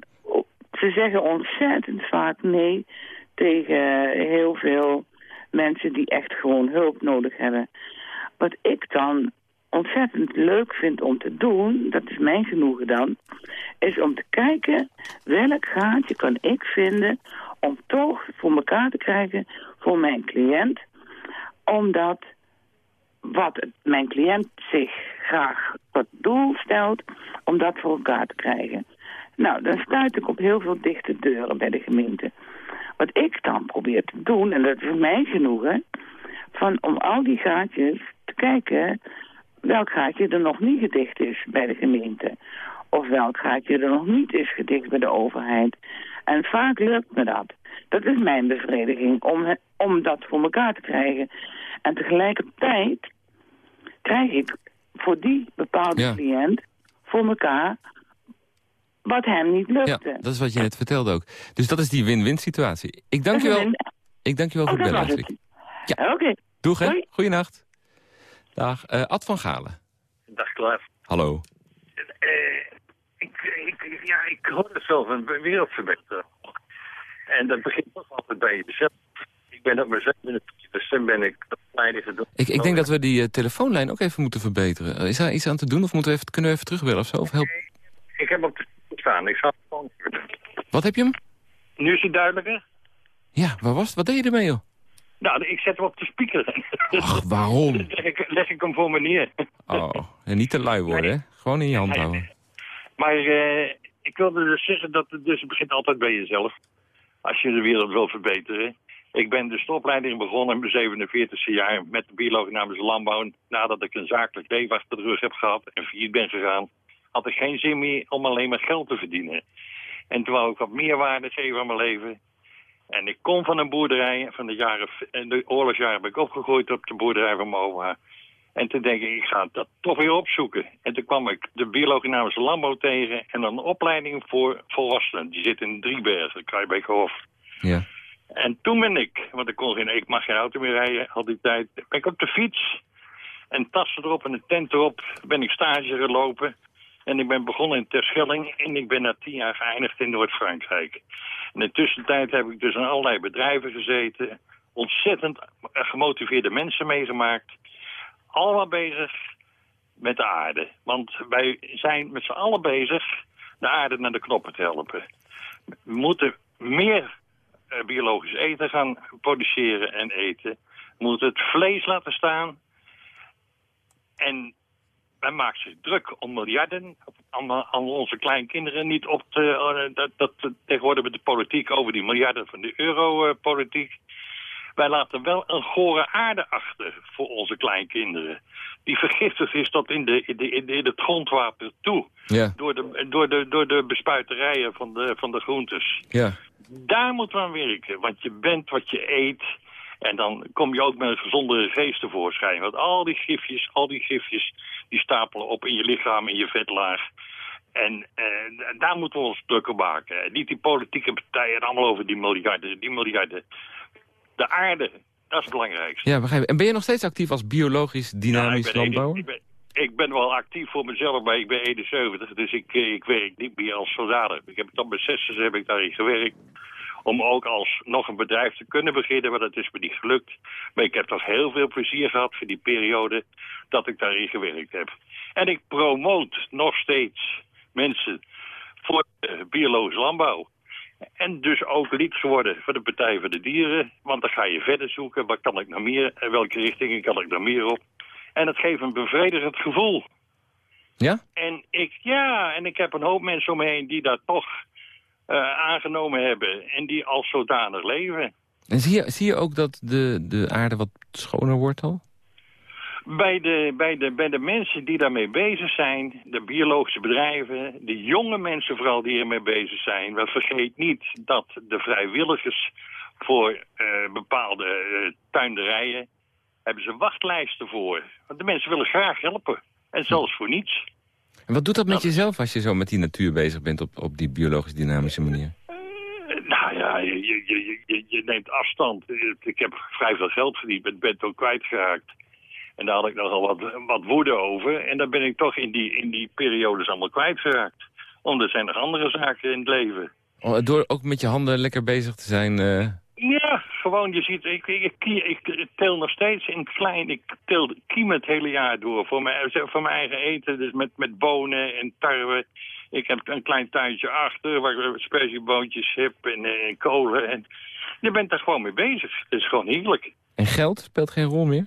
ze zeggen ontzettend vaak nee tegen heel veel mensen die echt gewoon hulp nodig hebben. Wat ik dan ontzettend leuk vind om te doen, dat is mijn genoegen dan, is om te kijken welk gaatje kan ik vinden om toch voor elkaar te krijgen voor mijn cliënt. Omdat wat mijn cliënt zich graag tot doel stelt, om dat voor elkaar te krijgen. Nou, dan stuit ik op heel veel dichte deuren bij de gemeente. Wat ik dan probeer te doen, en dat is voor mij genoegen, van om al die gaatjes te kijken welk gaatje er nog niet gedicht is bij de gemeente. Of welk gaatje er nog niet is gedicht bij de overheid. En vaak lukt me dat. Dat is mijn bevrediging, om, om dat voor elkaar te krijgen. En tegelijkertijd krijg ik voor die bepaalde Ja. cliënt voor elkaar wat hem niet Ja, lukte. dat is wat je net vertelde ook. Dus dat is die win-win situatie. Ik dank je wel, ik dank je wel Oh, voor het bellen, het. Oké. Doeg, hè? Goeienacht. Dag. Eh, Ad van Galen. Dag Klaas. Hallo. Eh, ik, ik, ja, ik hoor het zelf een wereldverbeteren. En dat begint toch altijd bij jezelf. Ik ben op mijn 27 dus ben ik. Ik, ik denk dat we die eh, telefoonlijn ook even moeten verbeteren. Is daar iets aan te doen of moeten we even, kunnen we even terugbellen of zo? Of help... Ik heb op de staan. Ik zal het. Wat heb je hem? Nu is het duidelijker. Ja, waar was het? Wat deed je ermee, joh? Nou, ik zet hem op de speaker. Ach, waarom? leg, ik, leg ik hem voor me neer. Oh, en niet te lui worden, hè? Gewoon in je hand Nee, houden. Maar eh, ik wilde dus zeggen dat het dus begint altijd bij jezelf. Als je de wereld wil verbeteren. Ik ben dus de opleiding begonnen in mijn 47e jaar met de biologische landbouw. Nadat ik een zakelijk leven achter de rug heb gehad en failliet ben gegaan, had ik geen zin meer om alleen maar geld te verdienen. En toen wou ik wat meerwaarde geven aan mijn leven. En ik kom van een boerderij, van de, jaren, in de oorlogsjaren ben ik opgegroeid op de boerderij van mijn oma. En toen denk ik, ik ga dat toch weer opzoeken. En toen kwam ik de biologische landbouw tegen en een opleiding voor volwassenen. Die zit in Driebergen, Kruijbeekhof. Ja. En toen ben ik, want ik, kon geen, ik mag geen auto meer rijden al die tijd, ben ik op de fiets. En tassen erop en een tent erop ben ik stage gelopen. En ik ben begonnen in Terschelling en ik ben na tien jaar geëindigd in Noord-Frankrijk. In de tussentijd heb ik dus in allerlei bedrijven gezeten. Ontzettend gemotiveerde mensen meegemaakt. Allemaal bezig met de aarde. Want wij zijn met z'n allen bezig de aarde naar de knoppen te helpen. We moeten meer eh, biologisch eten gaan produceren en eten. We moeten het vlees laten staan. En men maakt zich druk om miljarden, aan, aan onze kleinkinderen niet op te... eh, dat, dat, tegenwoordig met de politiek over die miljarden van de europolitiek. Wij laten wel een gore aarde achter voor onze kleinkinderen. Die vergiftigd is tot in, de, in, de, in, de, in het grondwater toe. Ja, Door de, door de, door de bespuiterijen van de, van de groentes. ja. Daar moet we aan werken, want je bent wat je eet. En dan kom je ook met een gezondere geest tevoorschijn. Want al die gifjes, al die gifjes, die stapelen op in je lichaam, in je vetlaag. En eh, daar moeten we ons druk op maken. En niet die politieke partijen allemaal over die miljarden, die miljarden. De aarde, dat is het belangrijkste. Ja, begrijp ik. En ben je nog steeds actief als biologisch dynamisch Ja, ik ben landbouwer? Ik ben, ik ben wel actief voor mezelf, maar ik ben 71, dus ik, eh, ik werk niet meer als soldaat. Ik heb tot mijn zesde heb ik daarin gewerkt. Om ook als nog een bedrijf te kunnen beginnen, maar dat is me niet gelukt. Maar ik heb toch heel veel plezier gehad voor die periode dat ik daarin gewerkt heb. En ik promoot nog steeds mensen voor biologische landbouw. En dus ook lid geworden van de Partij voor de Dieren. Want dan ga je verder zoeken. Wat kan ik nog meer? En welke richtingen kan ik nog meer op? En het geeft een bevredigend gevoel. Ja? En ik, ja, en ik heb een hoop mensen om me heen die dat toch aangenomen hebben. En die als zodanig leven. En zie je, zie je ook dat de, de aarde wat schoner wordt al? Bij de, bij, de, bij de mensen die daarmee bezig zijn, de biologische bedrijven, de jonge mensen vooral die ermee bezig zijn. Want vergeet niet dat de vrijwilligers voor eh, bepaalde eh, tuinderijen, hebben ze wachtlijsten voor. Want de mensen willen graag helpen. En zelfs voor niets. En wat doet dat met jezelf als je zo met die natuur bezig bent op, op die biologisch dynamische manier? Eh, Nou ja, je, je, je, je, neemt afstand. Ik heb vrij veel geld verdiend, ben, ben het ook kwijtgeraakt. En daar had ik nogal wat, wat woede over. En dan ben ik toch in die, in die periodes allemaal kwijtgeraakt. Want er zijn nog andere zaken in het leven. Oh, door ook met je handen lekker bezig te zijn, eh, Ja, gewoon, je ziet, ik, ik, ik, nog steeds in klein. Ik tel kiem het hele jaar door voor mijn, voor mijn eigen eten. Dus met, met bonen en tarwe. Ik heb een klein tuintje achter waar ik sperzieboontjes heb en, eh, en kolen. En je bent daar gewoon mee bezig. Het is gewoon heerlijk. En geld speelt geen rol meer?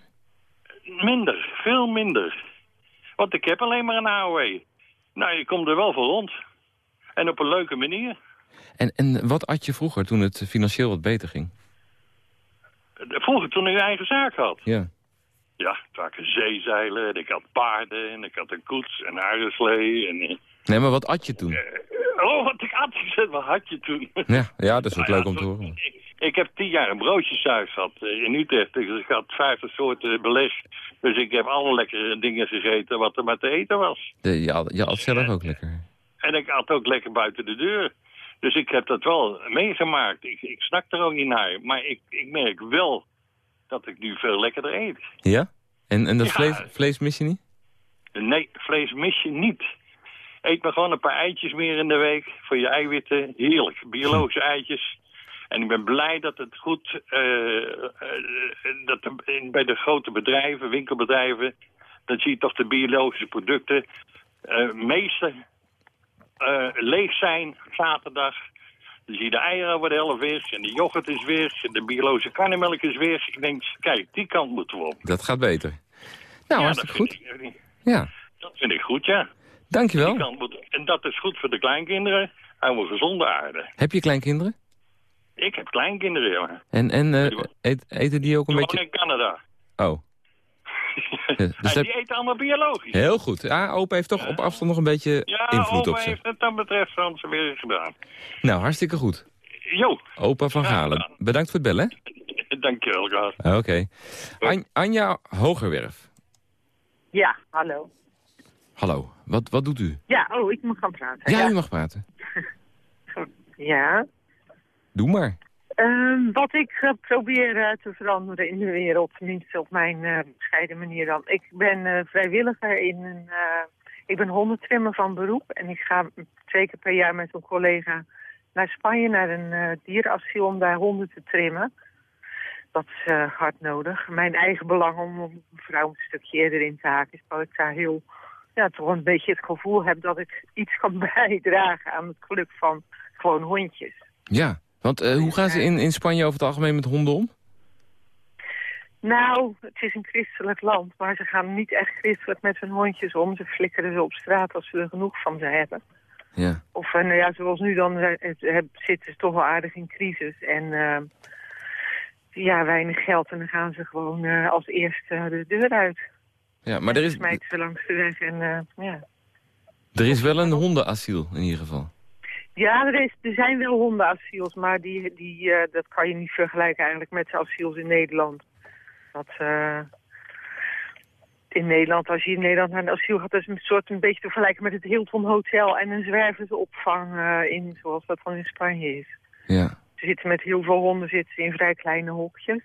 Minder, veel minder. Want ik heb alleen maar een AOW. Nou, je komt er wel voor rond. En op een leuke manier. En, en wat at je vroeger toen het financieel wat beter ging? Vroeger toen ik een eigen zaak had. Ja. Ja, toen had ik zeezeilen, en ik had paarden, en ik had een koets en een aardeslee. En, eh, Nee, maar wat at je toen? oh, wat ik gezet, wat had je toen? Ja, ja dat is ook Nou ja, leuk om te horen. Ik, ik heb tien jaar een broodjeshuis gehad eh, in Utrecht. Dus ik had vijftig soorten beleg. Dus ik heb alle lekkere dingen gegeten wat er maar te eten was. De, je, had, je had zelf ook lekker. En ik had ook lekker buiten de deur. Dus ik heb dat wel meegemaakt. Ik, ik snak er ook niet naar. Maar ik, ik merk wel dat ik nu veel lekkerder eet. Ja? En, en dat Ja. vlees, vlees mis je niet? Nee, vlees mis je niet. Eet maar gewoon een paar eitjes meer in de week voor je eiwitten. Heerlijk, biologische eitjes. En ik ben blij dat het goed... eh, eh, dat in- bij de grote bedrijven, winkelbedrijven... dan zie je toch de biologische producten... meeste eh, leeg zijn zaterdag. Dan zie je de eieren worden helft weg en de yoghurt is weg... en de biologische karnemelk is weg. Ik denk, kijk, die kant moeten we op. Dat gaat beter. Nou, Ja, hartstikke dat goed. ik- Ja, Dat vind ik goed, ja. dankjewel. Die kant moet- En dat is goed voor de kleinkinderen. Houden we gezonde aarde. Heb je kleinkinderen? Ik heb kleinkinderen, jongen. En, en eh, eten die ook een Gewoon beetje... in Canada. Oh, dus en dat- die eten allemaal biologisch. heel goed. Ja, opa heeft toch op afstand nog een beetje Ja, invloed op ze. heeft het dan betreft van ze weer gedaan. Nou, hartstikke goed. Jo, Opa van Galen. Bedankt voor het bellen. dankjewel, Gaas. hè? Oké. An- Anja Hogerwerf. Ja, hallo. Hallo, wat, wat doet u? Ja, oh, ik moet gaan praten. Ja, u mag praten. Ja. Doe maar. Ehm, wat ik probeer te veranderen in de wereld, tenminste op mijn bescheiden manier dan. Ik ben eh, vrijwilliger in een... eh, ik ben hondentrimmer van beroep en ik ga twee keer per jaar met een collega naar Spanje, naar een dierenasiel om daar honden te trimmen. Dat is hard nodig. Mijn eigen belang om om mevrouw een stukje eerder in te haken is dat ik daar heel, ja, toch een beetje het gevoel heb dat ik iets kan bijdragen aan het geluk van gewoon hondjes. Ja, want eh, hoe gaan ze in, in Spanje over het algemeen met honden om? Nou, het is een christelijk land, maar ze gaan niet echt christelijk met hun hondjes om. Ze flikkeren ze op straat als ze er genoeg van ze hebben. Ja. Of eh, nou ja, zoals nu dan eh, zitten ze toch wel aardig in crisis. En ja, weinig geld. En dan gaan ze gewoon als eerste de deur uit. ja maar er is, Smijten ze langs de weg en ja. er is wel een hondenasiel in ieder geval. Ja, er, is, er zijn wel hondenasiels, maar die, die, eh, dat kan je niet vergelijken eigenlijk met de asiels in Nederland. Dat, eh, in Nederland, als je in Nederland naar een asiel gaat, dat is een soort een beetje te vergelijken met het Hilton Hotel en een zwerversopvang eh, in, zoals dat dan in Spanje is. Ja. Ze zitten met heel veel honden zitten in vrij kleine hokjes.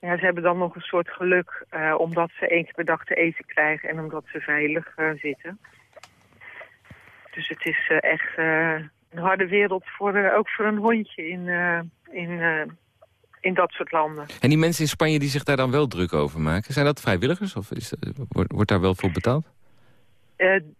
Ja, ze hebben dan nog een soort geluk omdat ze één keer per dag te eten krijgen en omdat ze veilig zitten. Dus het is echt een harde wereld, voor, eh, ook voor een hondje in, eh, in, eh, in dat soort landen. En die mensen in Spanje die zich daar dan wel druk over maken, zijn dat vrijwilligers of is, wordt, wordt daar wel voor betaald?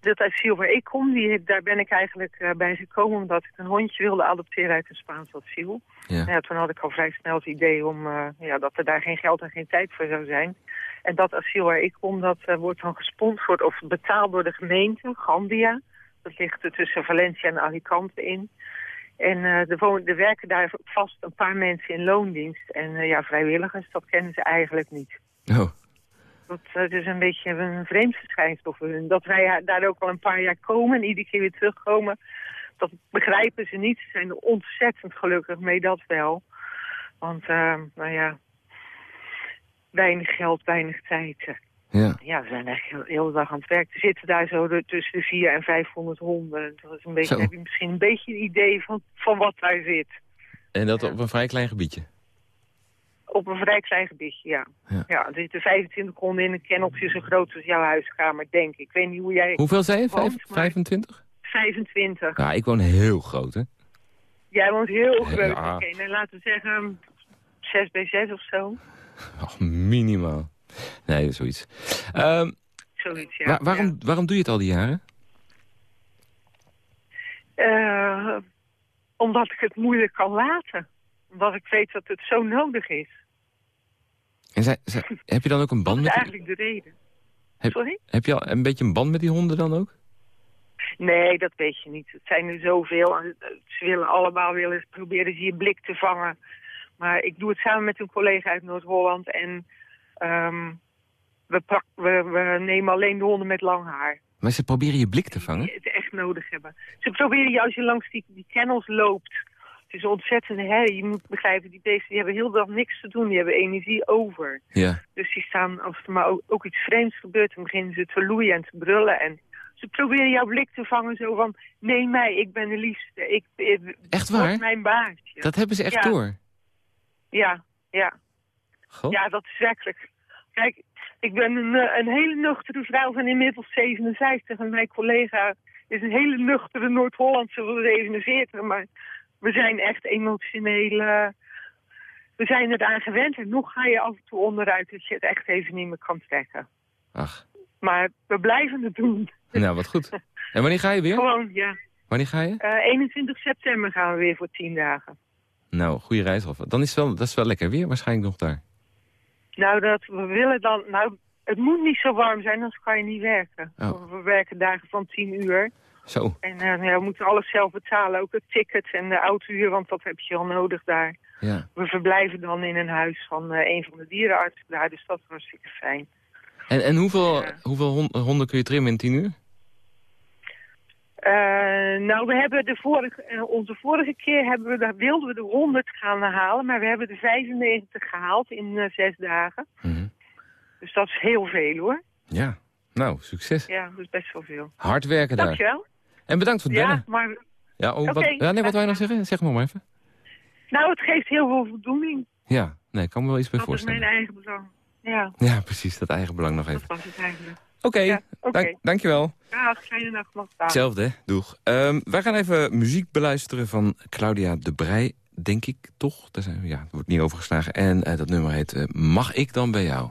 Dat asiel waar ik kom, die, daar ben ik eigenlijk bij gekomen omdat ik een hondje wilde adopteren uit een Spaans asiel. Ja. Ja, toen had ik al vrij snel het idee om, ja, dat er daar geen geld en geen tijd voor zou zijn. En dat asiel waar ik kom, dat wordt dan gesponsord of betaald door de gemeente, Gambia. Dat ligt er tussen Valencia en Alicante in. En eh, er, wonen, er werken daar vast een paar mensen in loondienst. En eh, ja, vrijwilligers, dat kennen ze eigenlijk niet. Oh. Dat eh, is een beetje een vreemd verschijnsel voor hun. Dat wij daar ook al een paar jaar komen en iedere keer weer terugkomen. Dat begrijpen ze niet. Ze zijn er ontzettend gelukkig mee, dat wel. Want, nou ja, weinig geld, weinig tijd. Ja. Ja, we zijn eigenlijk heel, heel de dag aan het werk. Er zitten daar zo de, tussen de 400 en 500 honden. Dat is een beetje, Zo. heb je misschien een beetje een idee van, van wat daar zit. En dat op een vrij klein gebiedje. Op een vrij klein gebiedje, ja. Ja. Ja, er zitten 25 honden in een kenneltje zo groot als jouw huiskamer, denk ik. Ik weet niet hoe jij... Hoeveel zei je? woont, Vijf, maar 25? 25. Ja, ik woon heel groot, hè? Jij woont heel groot. Ja. Oké, nou laten we zeggen 6 bij 6 of zo. Oh, minimaal. Nee, zoiets. Ehm, Zoiets, ja. wa- waarom, waarom doe je het al die jaren? Eh, omdat ik het moeilijk kan laten. Omdat ik weet dat het zo nodig is. En zij, zij- heb je dan ook een band Dat is met... eigenlijk de reden. Heb, Sorry? heb je al een beetje een band met die honden dan ook? Nee, dat weet je niet. Het zijn er zoveel. En eh, Ze willen allemaal willen proberen ze je blik te vangen. Maar ik doe het samen met een collega uit Noord-Holland. En ehm, we, we, we nemen alleen de honden met lang haar. Maar ze proberen je blik te vangen? Die het echt nodig hebben. Ze proberen je als je langs die, die kennels loopt. Het is ontzettend herrie. Je moet begrijpen, die beesten die hebben heel dag niks te doen. Die hebben energie over. Ja. Dus die staan, als er maar ook, ook iets vreemds gebeurt, dan beginnen ze te loeien en te brullen. En ze proberen jouw blik te vangen zo van, neem mij, ik ben de liefste. Ik, ik, Echt waar? mijn baasje. Dat hebben ze echt Ja. door. Ja, ja. Goh. Ja, dat is werkelijk. Kijk, ik ben een, eh, een hele nuchtere vrouw van inmiddels 57. En mijn collega is een hele nuchtere Noord-Hollandse van 47. Maar we zijn echt emotioneel... eh, we zijn eraan gewend. En nog ga je af en toe onderuit dat je het echt even niet meer kan trekken. Ach, Maar we blijven het doen. nou wat goed. En wanneer ga je weer? Gewoon, ja. Wanneer ga je? Eh, 21 september gaan we weer voor 10 dagen. Nou, goede reis. Dan is wel, dat is wel lekker weer waarschijnlijk nog daar. Nou, dat, we willen dan... Nou, het moet niet zo warm zijn, anders kan je niet werken. Oh. We werken dagen van 10 uur. Zo. En eh, ja, we moeten alles zelf betalen. Ook het ticket en de autohuur, want dat heb je al nodig daar. Ja. We verblijven dan in een huis van eh, een van de dierenartsen daar. Dus dat is hartstikke fijn. En, en hoeveel, hoeveel hon- honden kun je trimmen in tien uur? Eh, nou, we hebben de vorige, eh, onze vorige keer hebben we, daar wilden we de 100 gaan halen. Maar we hebben de 95 gehaald in eh, zes dagen. Mhm. Dus dat is heel veel hoor. Ja. Nou, succes. Ja, dat is best wel veel. Hard werken daar. Dankjewel. En bedankt voor het Ja, bellen. maar Ja, oh, wat, ja nee, wat wou je nog zeggen? Zeg maar maar even. nou, het geeft heel veel voldoening. Ja, nee, ik kan me wel iets bij Dat is voorstellen. mijn eigen belang. Ja, Ja, precies. Dat eigen belang nog even. dat was het eigenlijk. Oké, dank, dankjewel. Dag, fijne nacht nog. Hetzelfde, hè? Doeg. Ehm, wij gaan even muziek beluisteren van Claudia de Brij, denk ik, toch? Daar zijn, ja, er wordt niet overgeslagen. En eh, dat nummer heet eh, Mag ik dan bij jou?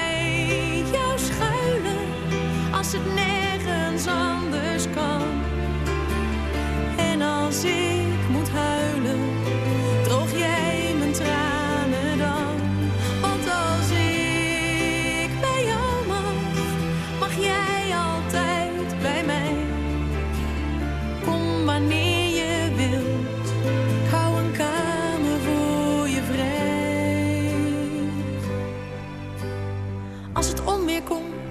als het nergens anders kan? En als ik moet huilen, droog jij mijn tranen dan? Want als ik bij jou mag, mag jij altijd bij mij. Kom wanneer je wilt, hou een kamer voor je vrij. Als het onweer komt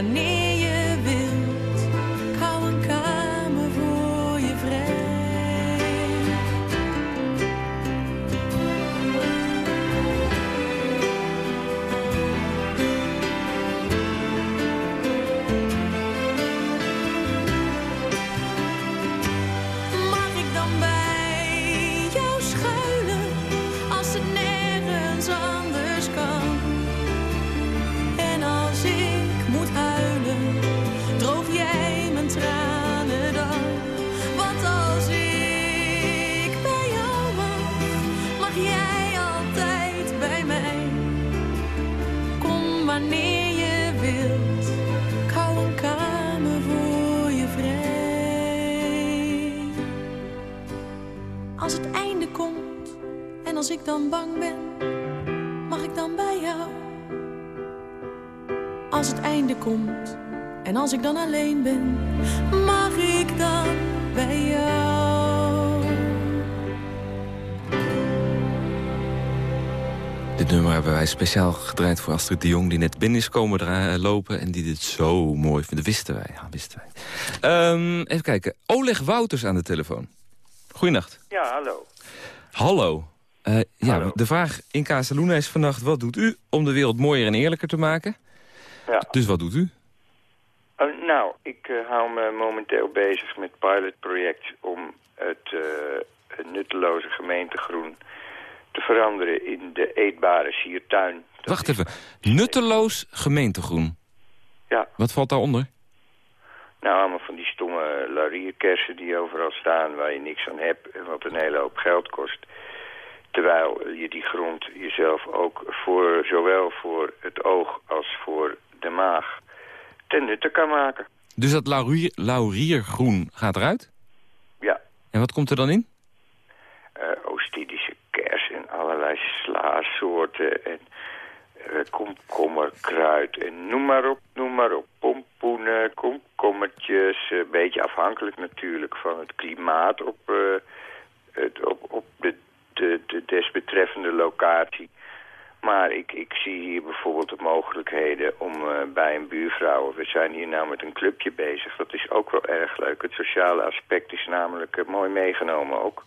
Kom dan bang ben, mag ik dan bij jou? Als het einde komt en als ik dan alleen ben, mag ik dan bij jou? Dit nummer hebben wij speciaal gedraaid voor Astrid de Jong... die net binnen is komen dra- lopen en die dit zo mooi vindt. Dat wisten wij, ja, wisten wij. Ehm, even kijken. Oleg Wouters aan de telefoon. Goeienacht. Ja, hallo. Hallo. Eh, ja, de vraag in Casaluna is vannacht... wat doet u om de wereld mooier en eerlijker te maken? Ja. Dus wat doet u? Eh, nou, ik eh, hou me momenteel bezig met pilotproject om het, eh, het nutteloze gemeentegroen te veranderen in de eetbare siertuin. Wacht even. Nutteloos gemeentegroen. Ja. Wat valt daaronder? Nou, allemaal van die stomme laurierkersen die overal staan waar je niks aan hebt en wat een hele hoop geld kost. Terwijl je die grond jezelf ook voor, zowel voor het oog als voor de maag ten nutte kan maken. Dus dat laurier, lauriergroen gaat eruit? Ja. En wat komt er dan in? eh Oostindische kers en allerlei slaasoorten en eh, komkommerkruid en noem maar op, noem maar op. Pompoenen, komkommertjes, een beetje afhankelijk natuurlijk van het klimaat op, eh, het, op, op de, de, de desbetreffende locatie. Maar ik, ik zie hier bijvoorbeeld de mogelijkheden om eh, bij een buurvrouw... we zijn hier nou met een clubje bezig, dat is ook wel erg leuk. Het sociale aspect is namelijk eh, mooi meegenomen ook.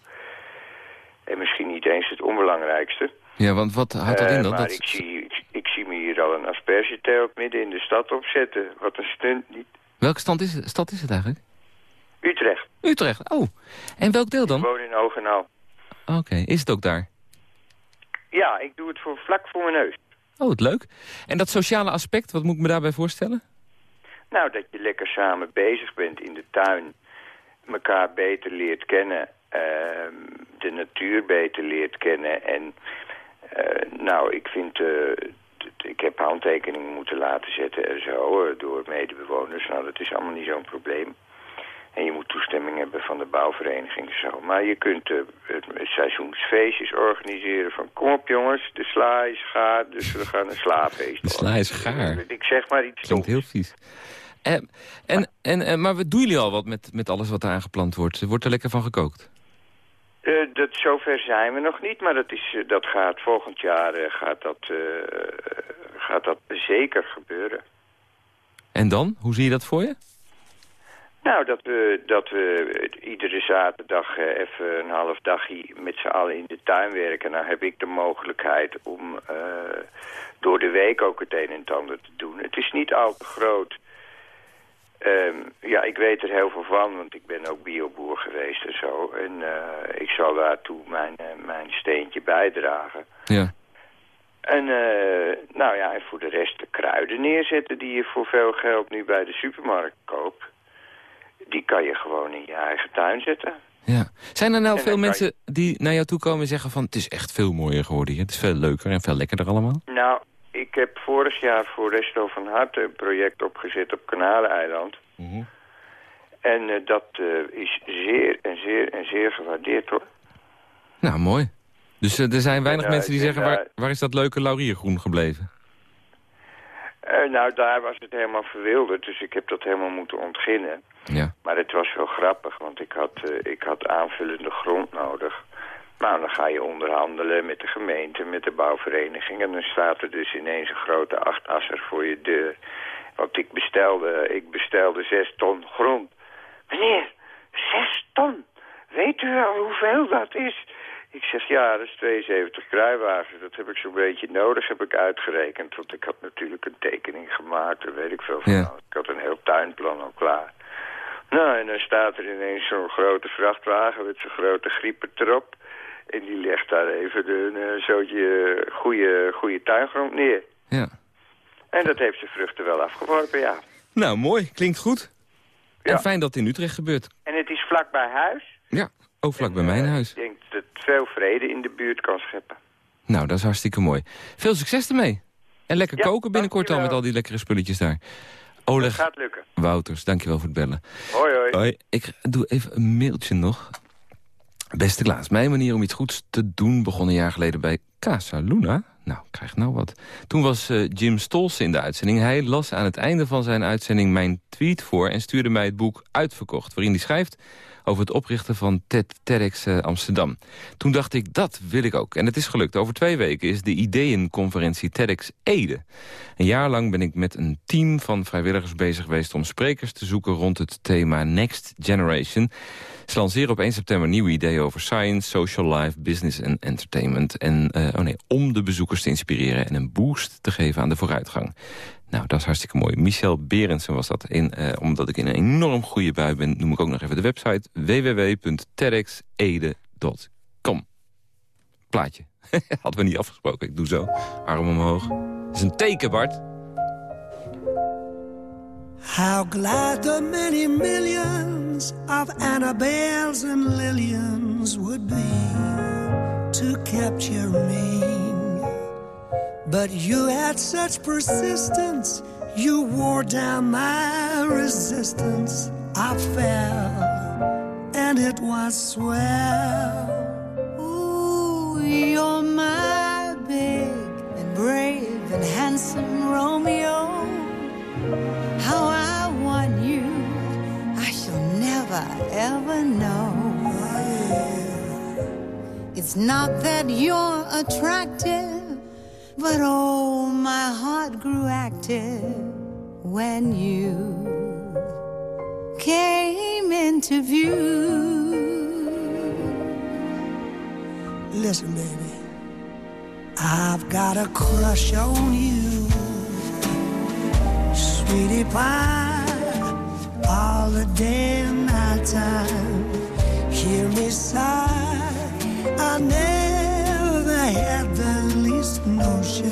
En misschien niet eens het onbelangrijkste. Ja, want wat houdt dat Eh, in dan? maar Dat... ik, zie, ik, ik zie me hier al een aspergeteelt midden in de stad opzetten. Wat een stunt niet. Welke stand is stad is het eigenlijk? Utrecht. Utrecht, oh. En welk deel dan? Ik woon in Ogenal. Oké, is het ook daar? Ja, ik doe het voor, vlak voor mijn neus. Oh, wat leuk. En dat sociale aspect, wat moet ik me daarbij voorstellen? Nou, dat je lekker samen bezig bent in de tuin. elkaar beter leert kennen. ehm, de natuur beter leert kennen. En eh, nou, ik vind... eh, ik heb handtekeningen moeten laten zetten en zo eh, door medebewoners. Nou, dat is allemaal niet zo'n probleem. En je moet toestemming hebben van de bouwvereniging en zo. Maar je kunt eh, het, het seizoensfeestjes organiseren van... kom op jongens, de sla is gaar, dus we gaan een slaafeest De sla is gaar. Ik zeg maar iets Klinkt heel vies. Eh, en, en, en, maar wat doen jullie al wat met, met alles wat er aangeplant wordt? Wordt er lekker van gekookt? Eh, dat, zover zijn we nog niet, maar dat, is, eh, dat gaat volgend jaar eh, gaat dat, eh, gaat dat zeker gebeuren. En dan? Hoe zie je dat voor je? Nou, dat we, dat we iedere zaterdag eh, even een half dagje met z'n allen in de tuin werken. Nou heb ik de mogelijkheid om eh, door de week ook het een en het ander te doen. Het is niet al te groot. Ehm, ja, ik weet er heel veel van, want ik ben ook bioboer geweest en zo. En eh, ik zal daartoe mijn, mijn steentje bijdragen. Ja. En nou ja, en voor de rest de kruiden neerzetten die je voor veel geld nu bij de supermarkt koopt. Die kan je gewoon in je eigen tuin zetten. ja. Zijn er nou En veel mensen die naar jou toe komen en zeggen van... het is echt veel mooier geworden hier, het is veel leuker en veel lekkerder allemaal? Nou, ik heb vorig jaar voor Resto van Harte een project opgezet op Kanaleiland. En eh, dat eh, is zeer en zeer en zeer gewaardeerd hoor. Nou, mooi. Dus eh, er zijn weinig En, mensen die zeggen... Waar, waar is dat leuke lauriergroen gebleven? Eh, nou, daar was het helemaal verwilderd, dus ik heb dat helemaal moeten ontginnen. Ja. Maar het was wel grappig, want ik had, eh, ik had aanvullende grond nodig. Nou, dan ga je onderhandelen met de gemeente, met de bouwvereniging... en dan staat er dus ineens een grote achtasser voor je deur. Want ik bestelde, ik bestelde zes ton grond. Meneer, zes ton? Weet u al hoeveel dat is? Ik zeg, ja, dat is 72 kruiwagens. Dat heb ik zo'n beetje nodig, heb ik uitgerekend. Want ik had natuurlijk een tekening gemaakt, daar weet ik veel van. Ja. Ik had een heel tuinplan al klaar. Nou, en dan staat er ineens zo'n grote vrachtwagen met zo'n grote grieper erop. En die legt daar even een uh, zootje goede, goede tuingrond neer. Ja. En dat heeft zijn vruchten wel afgeworpen, ja. Nou, mooi. Klinkt goed. En fijn dat het in Utrecht gebeurt. En het is vlak bij huis. Ja, ook vlak bij mijn huis. Ik denk dat veel vrede in de buurt kan scheppen. Nou, dat is hartstikke mooi. Veel succes ermee. En lekker koken binnenkort al met al die lekkere spulletjes daar. Oleg dat gaat lukken. Wouters, dankjewel voor het bellen. Hoi, hoi. Hoi. Ik doe even een mailtje nog. Beste Klaas, mijn manier om iets goeds te doen begon een jaar geleden bij Casa Luna. Nou, ik krijg nou wat. Toen was uh, Jim Stolse in de uitzending. Hij las aan het einde van zijn uitzending mijn tweet voor... en stuurde mij het boek Uitverkocht, waarin hij schrijft over het oprichten van TED, TEDx uh, Amsterdam. Toen dacht ik, dat wil ik ook. En het is gelukt. Over twee weken is de ideeënconferentie TEDx Ede. Een jaar lang ben ik met een team van vrijwilligers bezig geweest... om sprekers te zoeken rond het thema Next Generation... Ze lanceren op 1 september nieuwe ideeën over science, social life, business en entertainment. En, uh, oh nee, om de bezoekers te inspireren en een boost te geven aan de vooruitgang. Nou, dat is hartstikke mooi. Michel Berendsen was dat. In, uh, omdat ik in een enorm goede bui ben, noem ik ook nog even de website www.tedxede.com. Plaatje. Hadden we niet afgesproken. Ik doe zo. Arm omhoog. Dat is een teken, Bart. How glad the many millions of Annabelles and Lillians would be to capture me. But you had such persistence, you wore down my resistance. I fell, and it was swell. Ooh, you're my big and brave and handsome Romeo. How I want you, I shall never ever know. It's not that you're attractive, but oh, my heart grew active when you came into view. Listen, baby, I've got a crush on you sweetie pie all the day and night time. Hear me sigh. I never had the least notion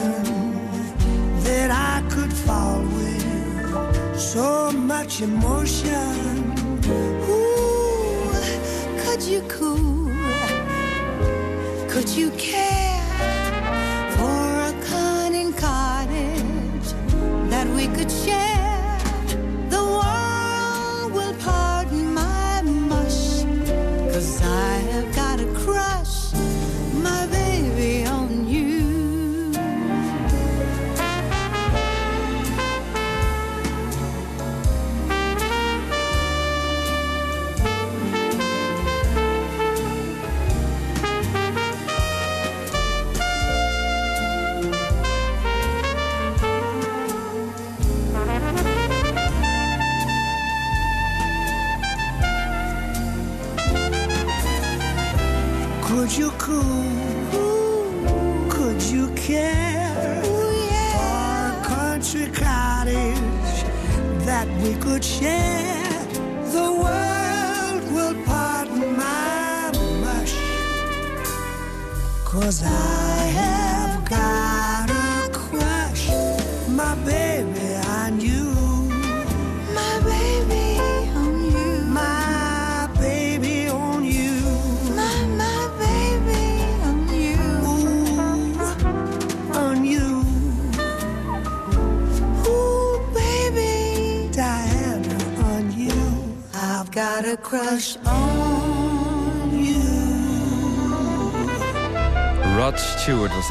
that I could fall with so much emotion. Ooh, could you cool? Could you care for a cunning cottage that we could share?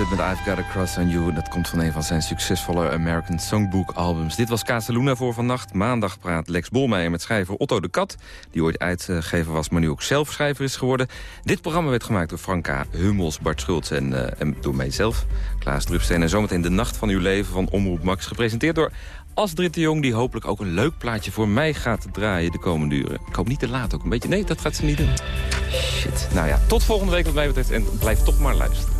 Met I've Got a Crush on You. Dat komt van een van zijn succesvolle American Songbook albums. Dit was Casaluna voor vannacht. Maandag praat Lex Bolmeijer met schrijver Otto de Kat... die ooit uitgever was, maar nu ook zelf schrijver is geworden. Dit programma werd gemaakt door Franka Hummels, Bart Schultz... en, eh, en door mijzelf, Klaas Drupsteen. En zometeen De Nacht van Uw Leven van Omroep Max... gepresenteerd door Astrid de Jong... die hopelijk ook een leuk plaatje voor mij gaat draaien de komende uren. Ik hoop niet te laat ook een beetje. Nee, dat gaat ze niet doen. Shit. Nou ja, tot volgende week wat mij betreft. En blijf toch maar luisteren.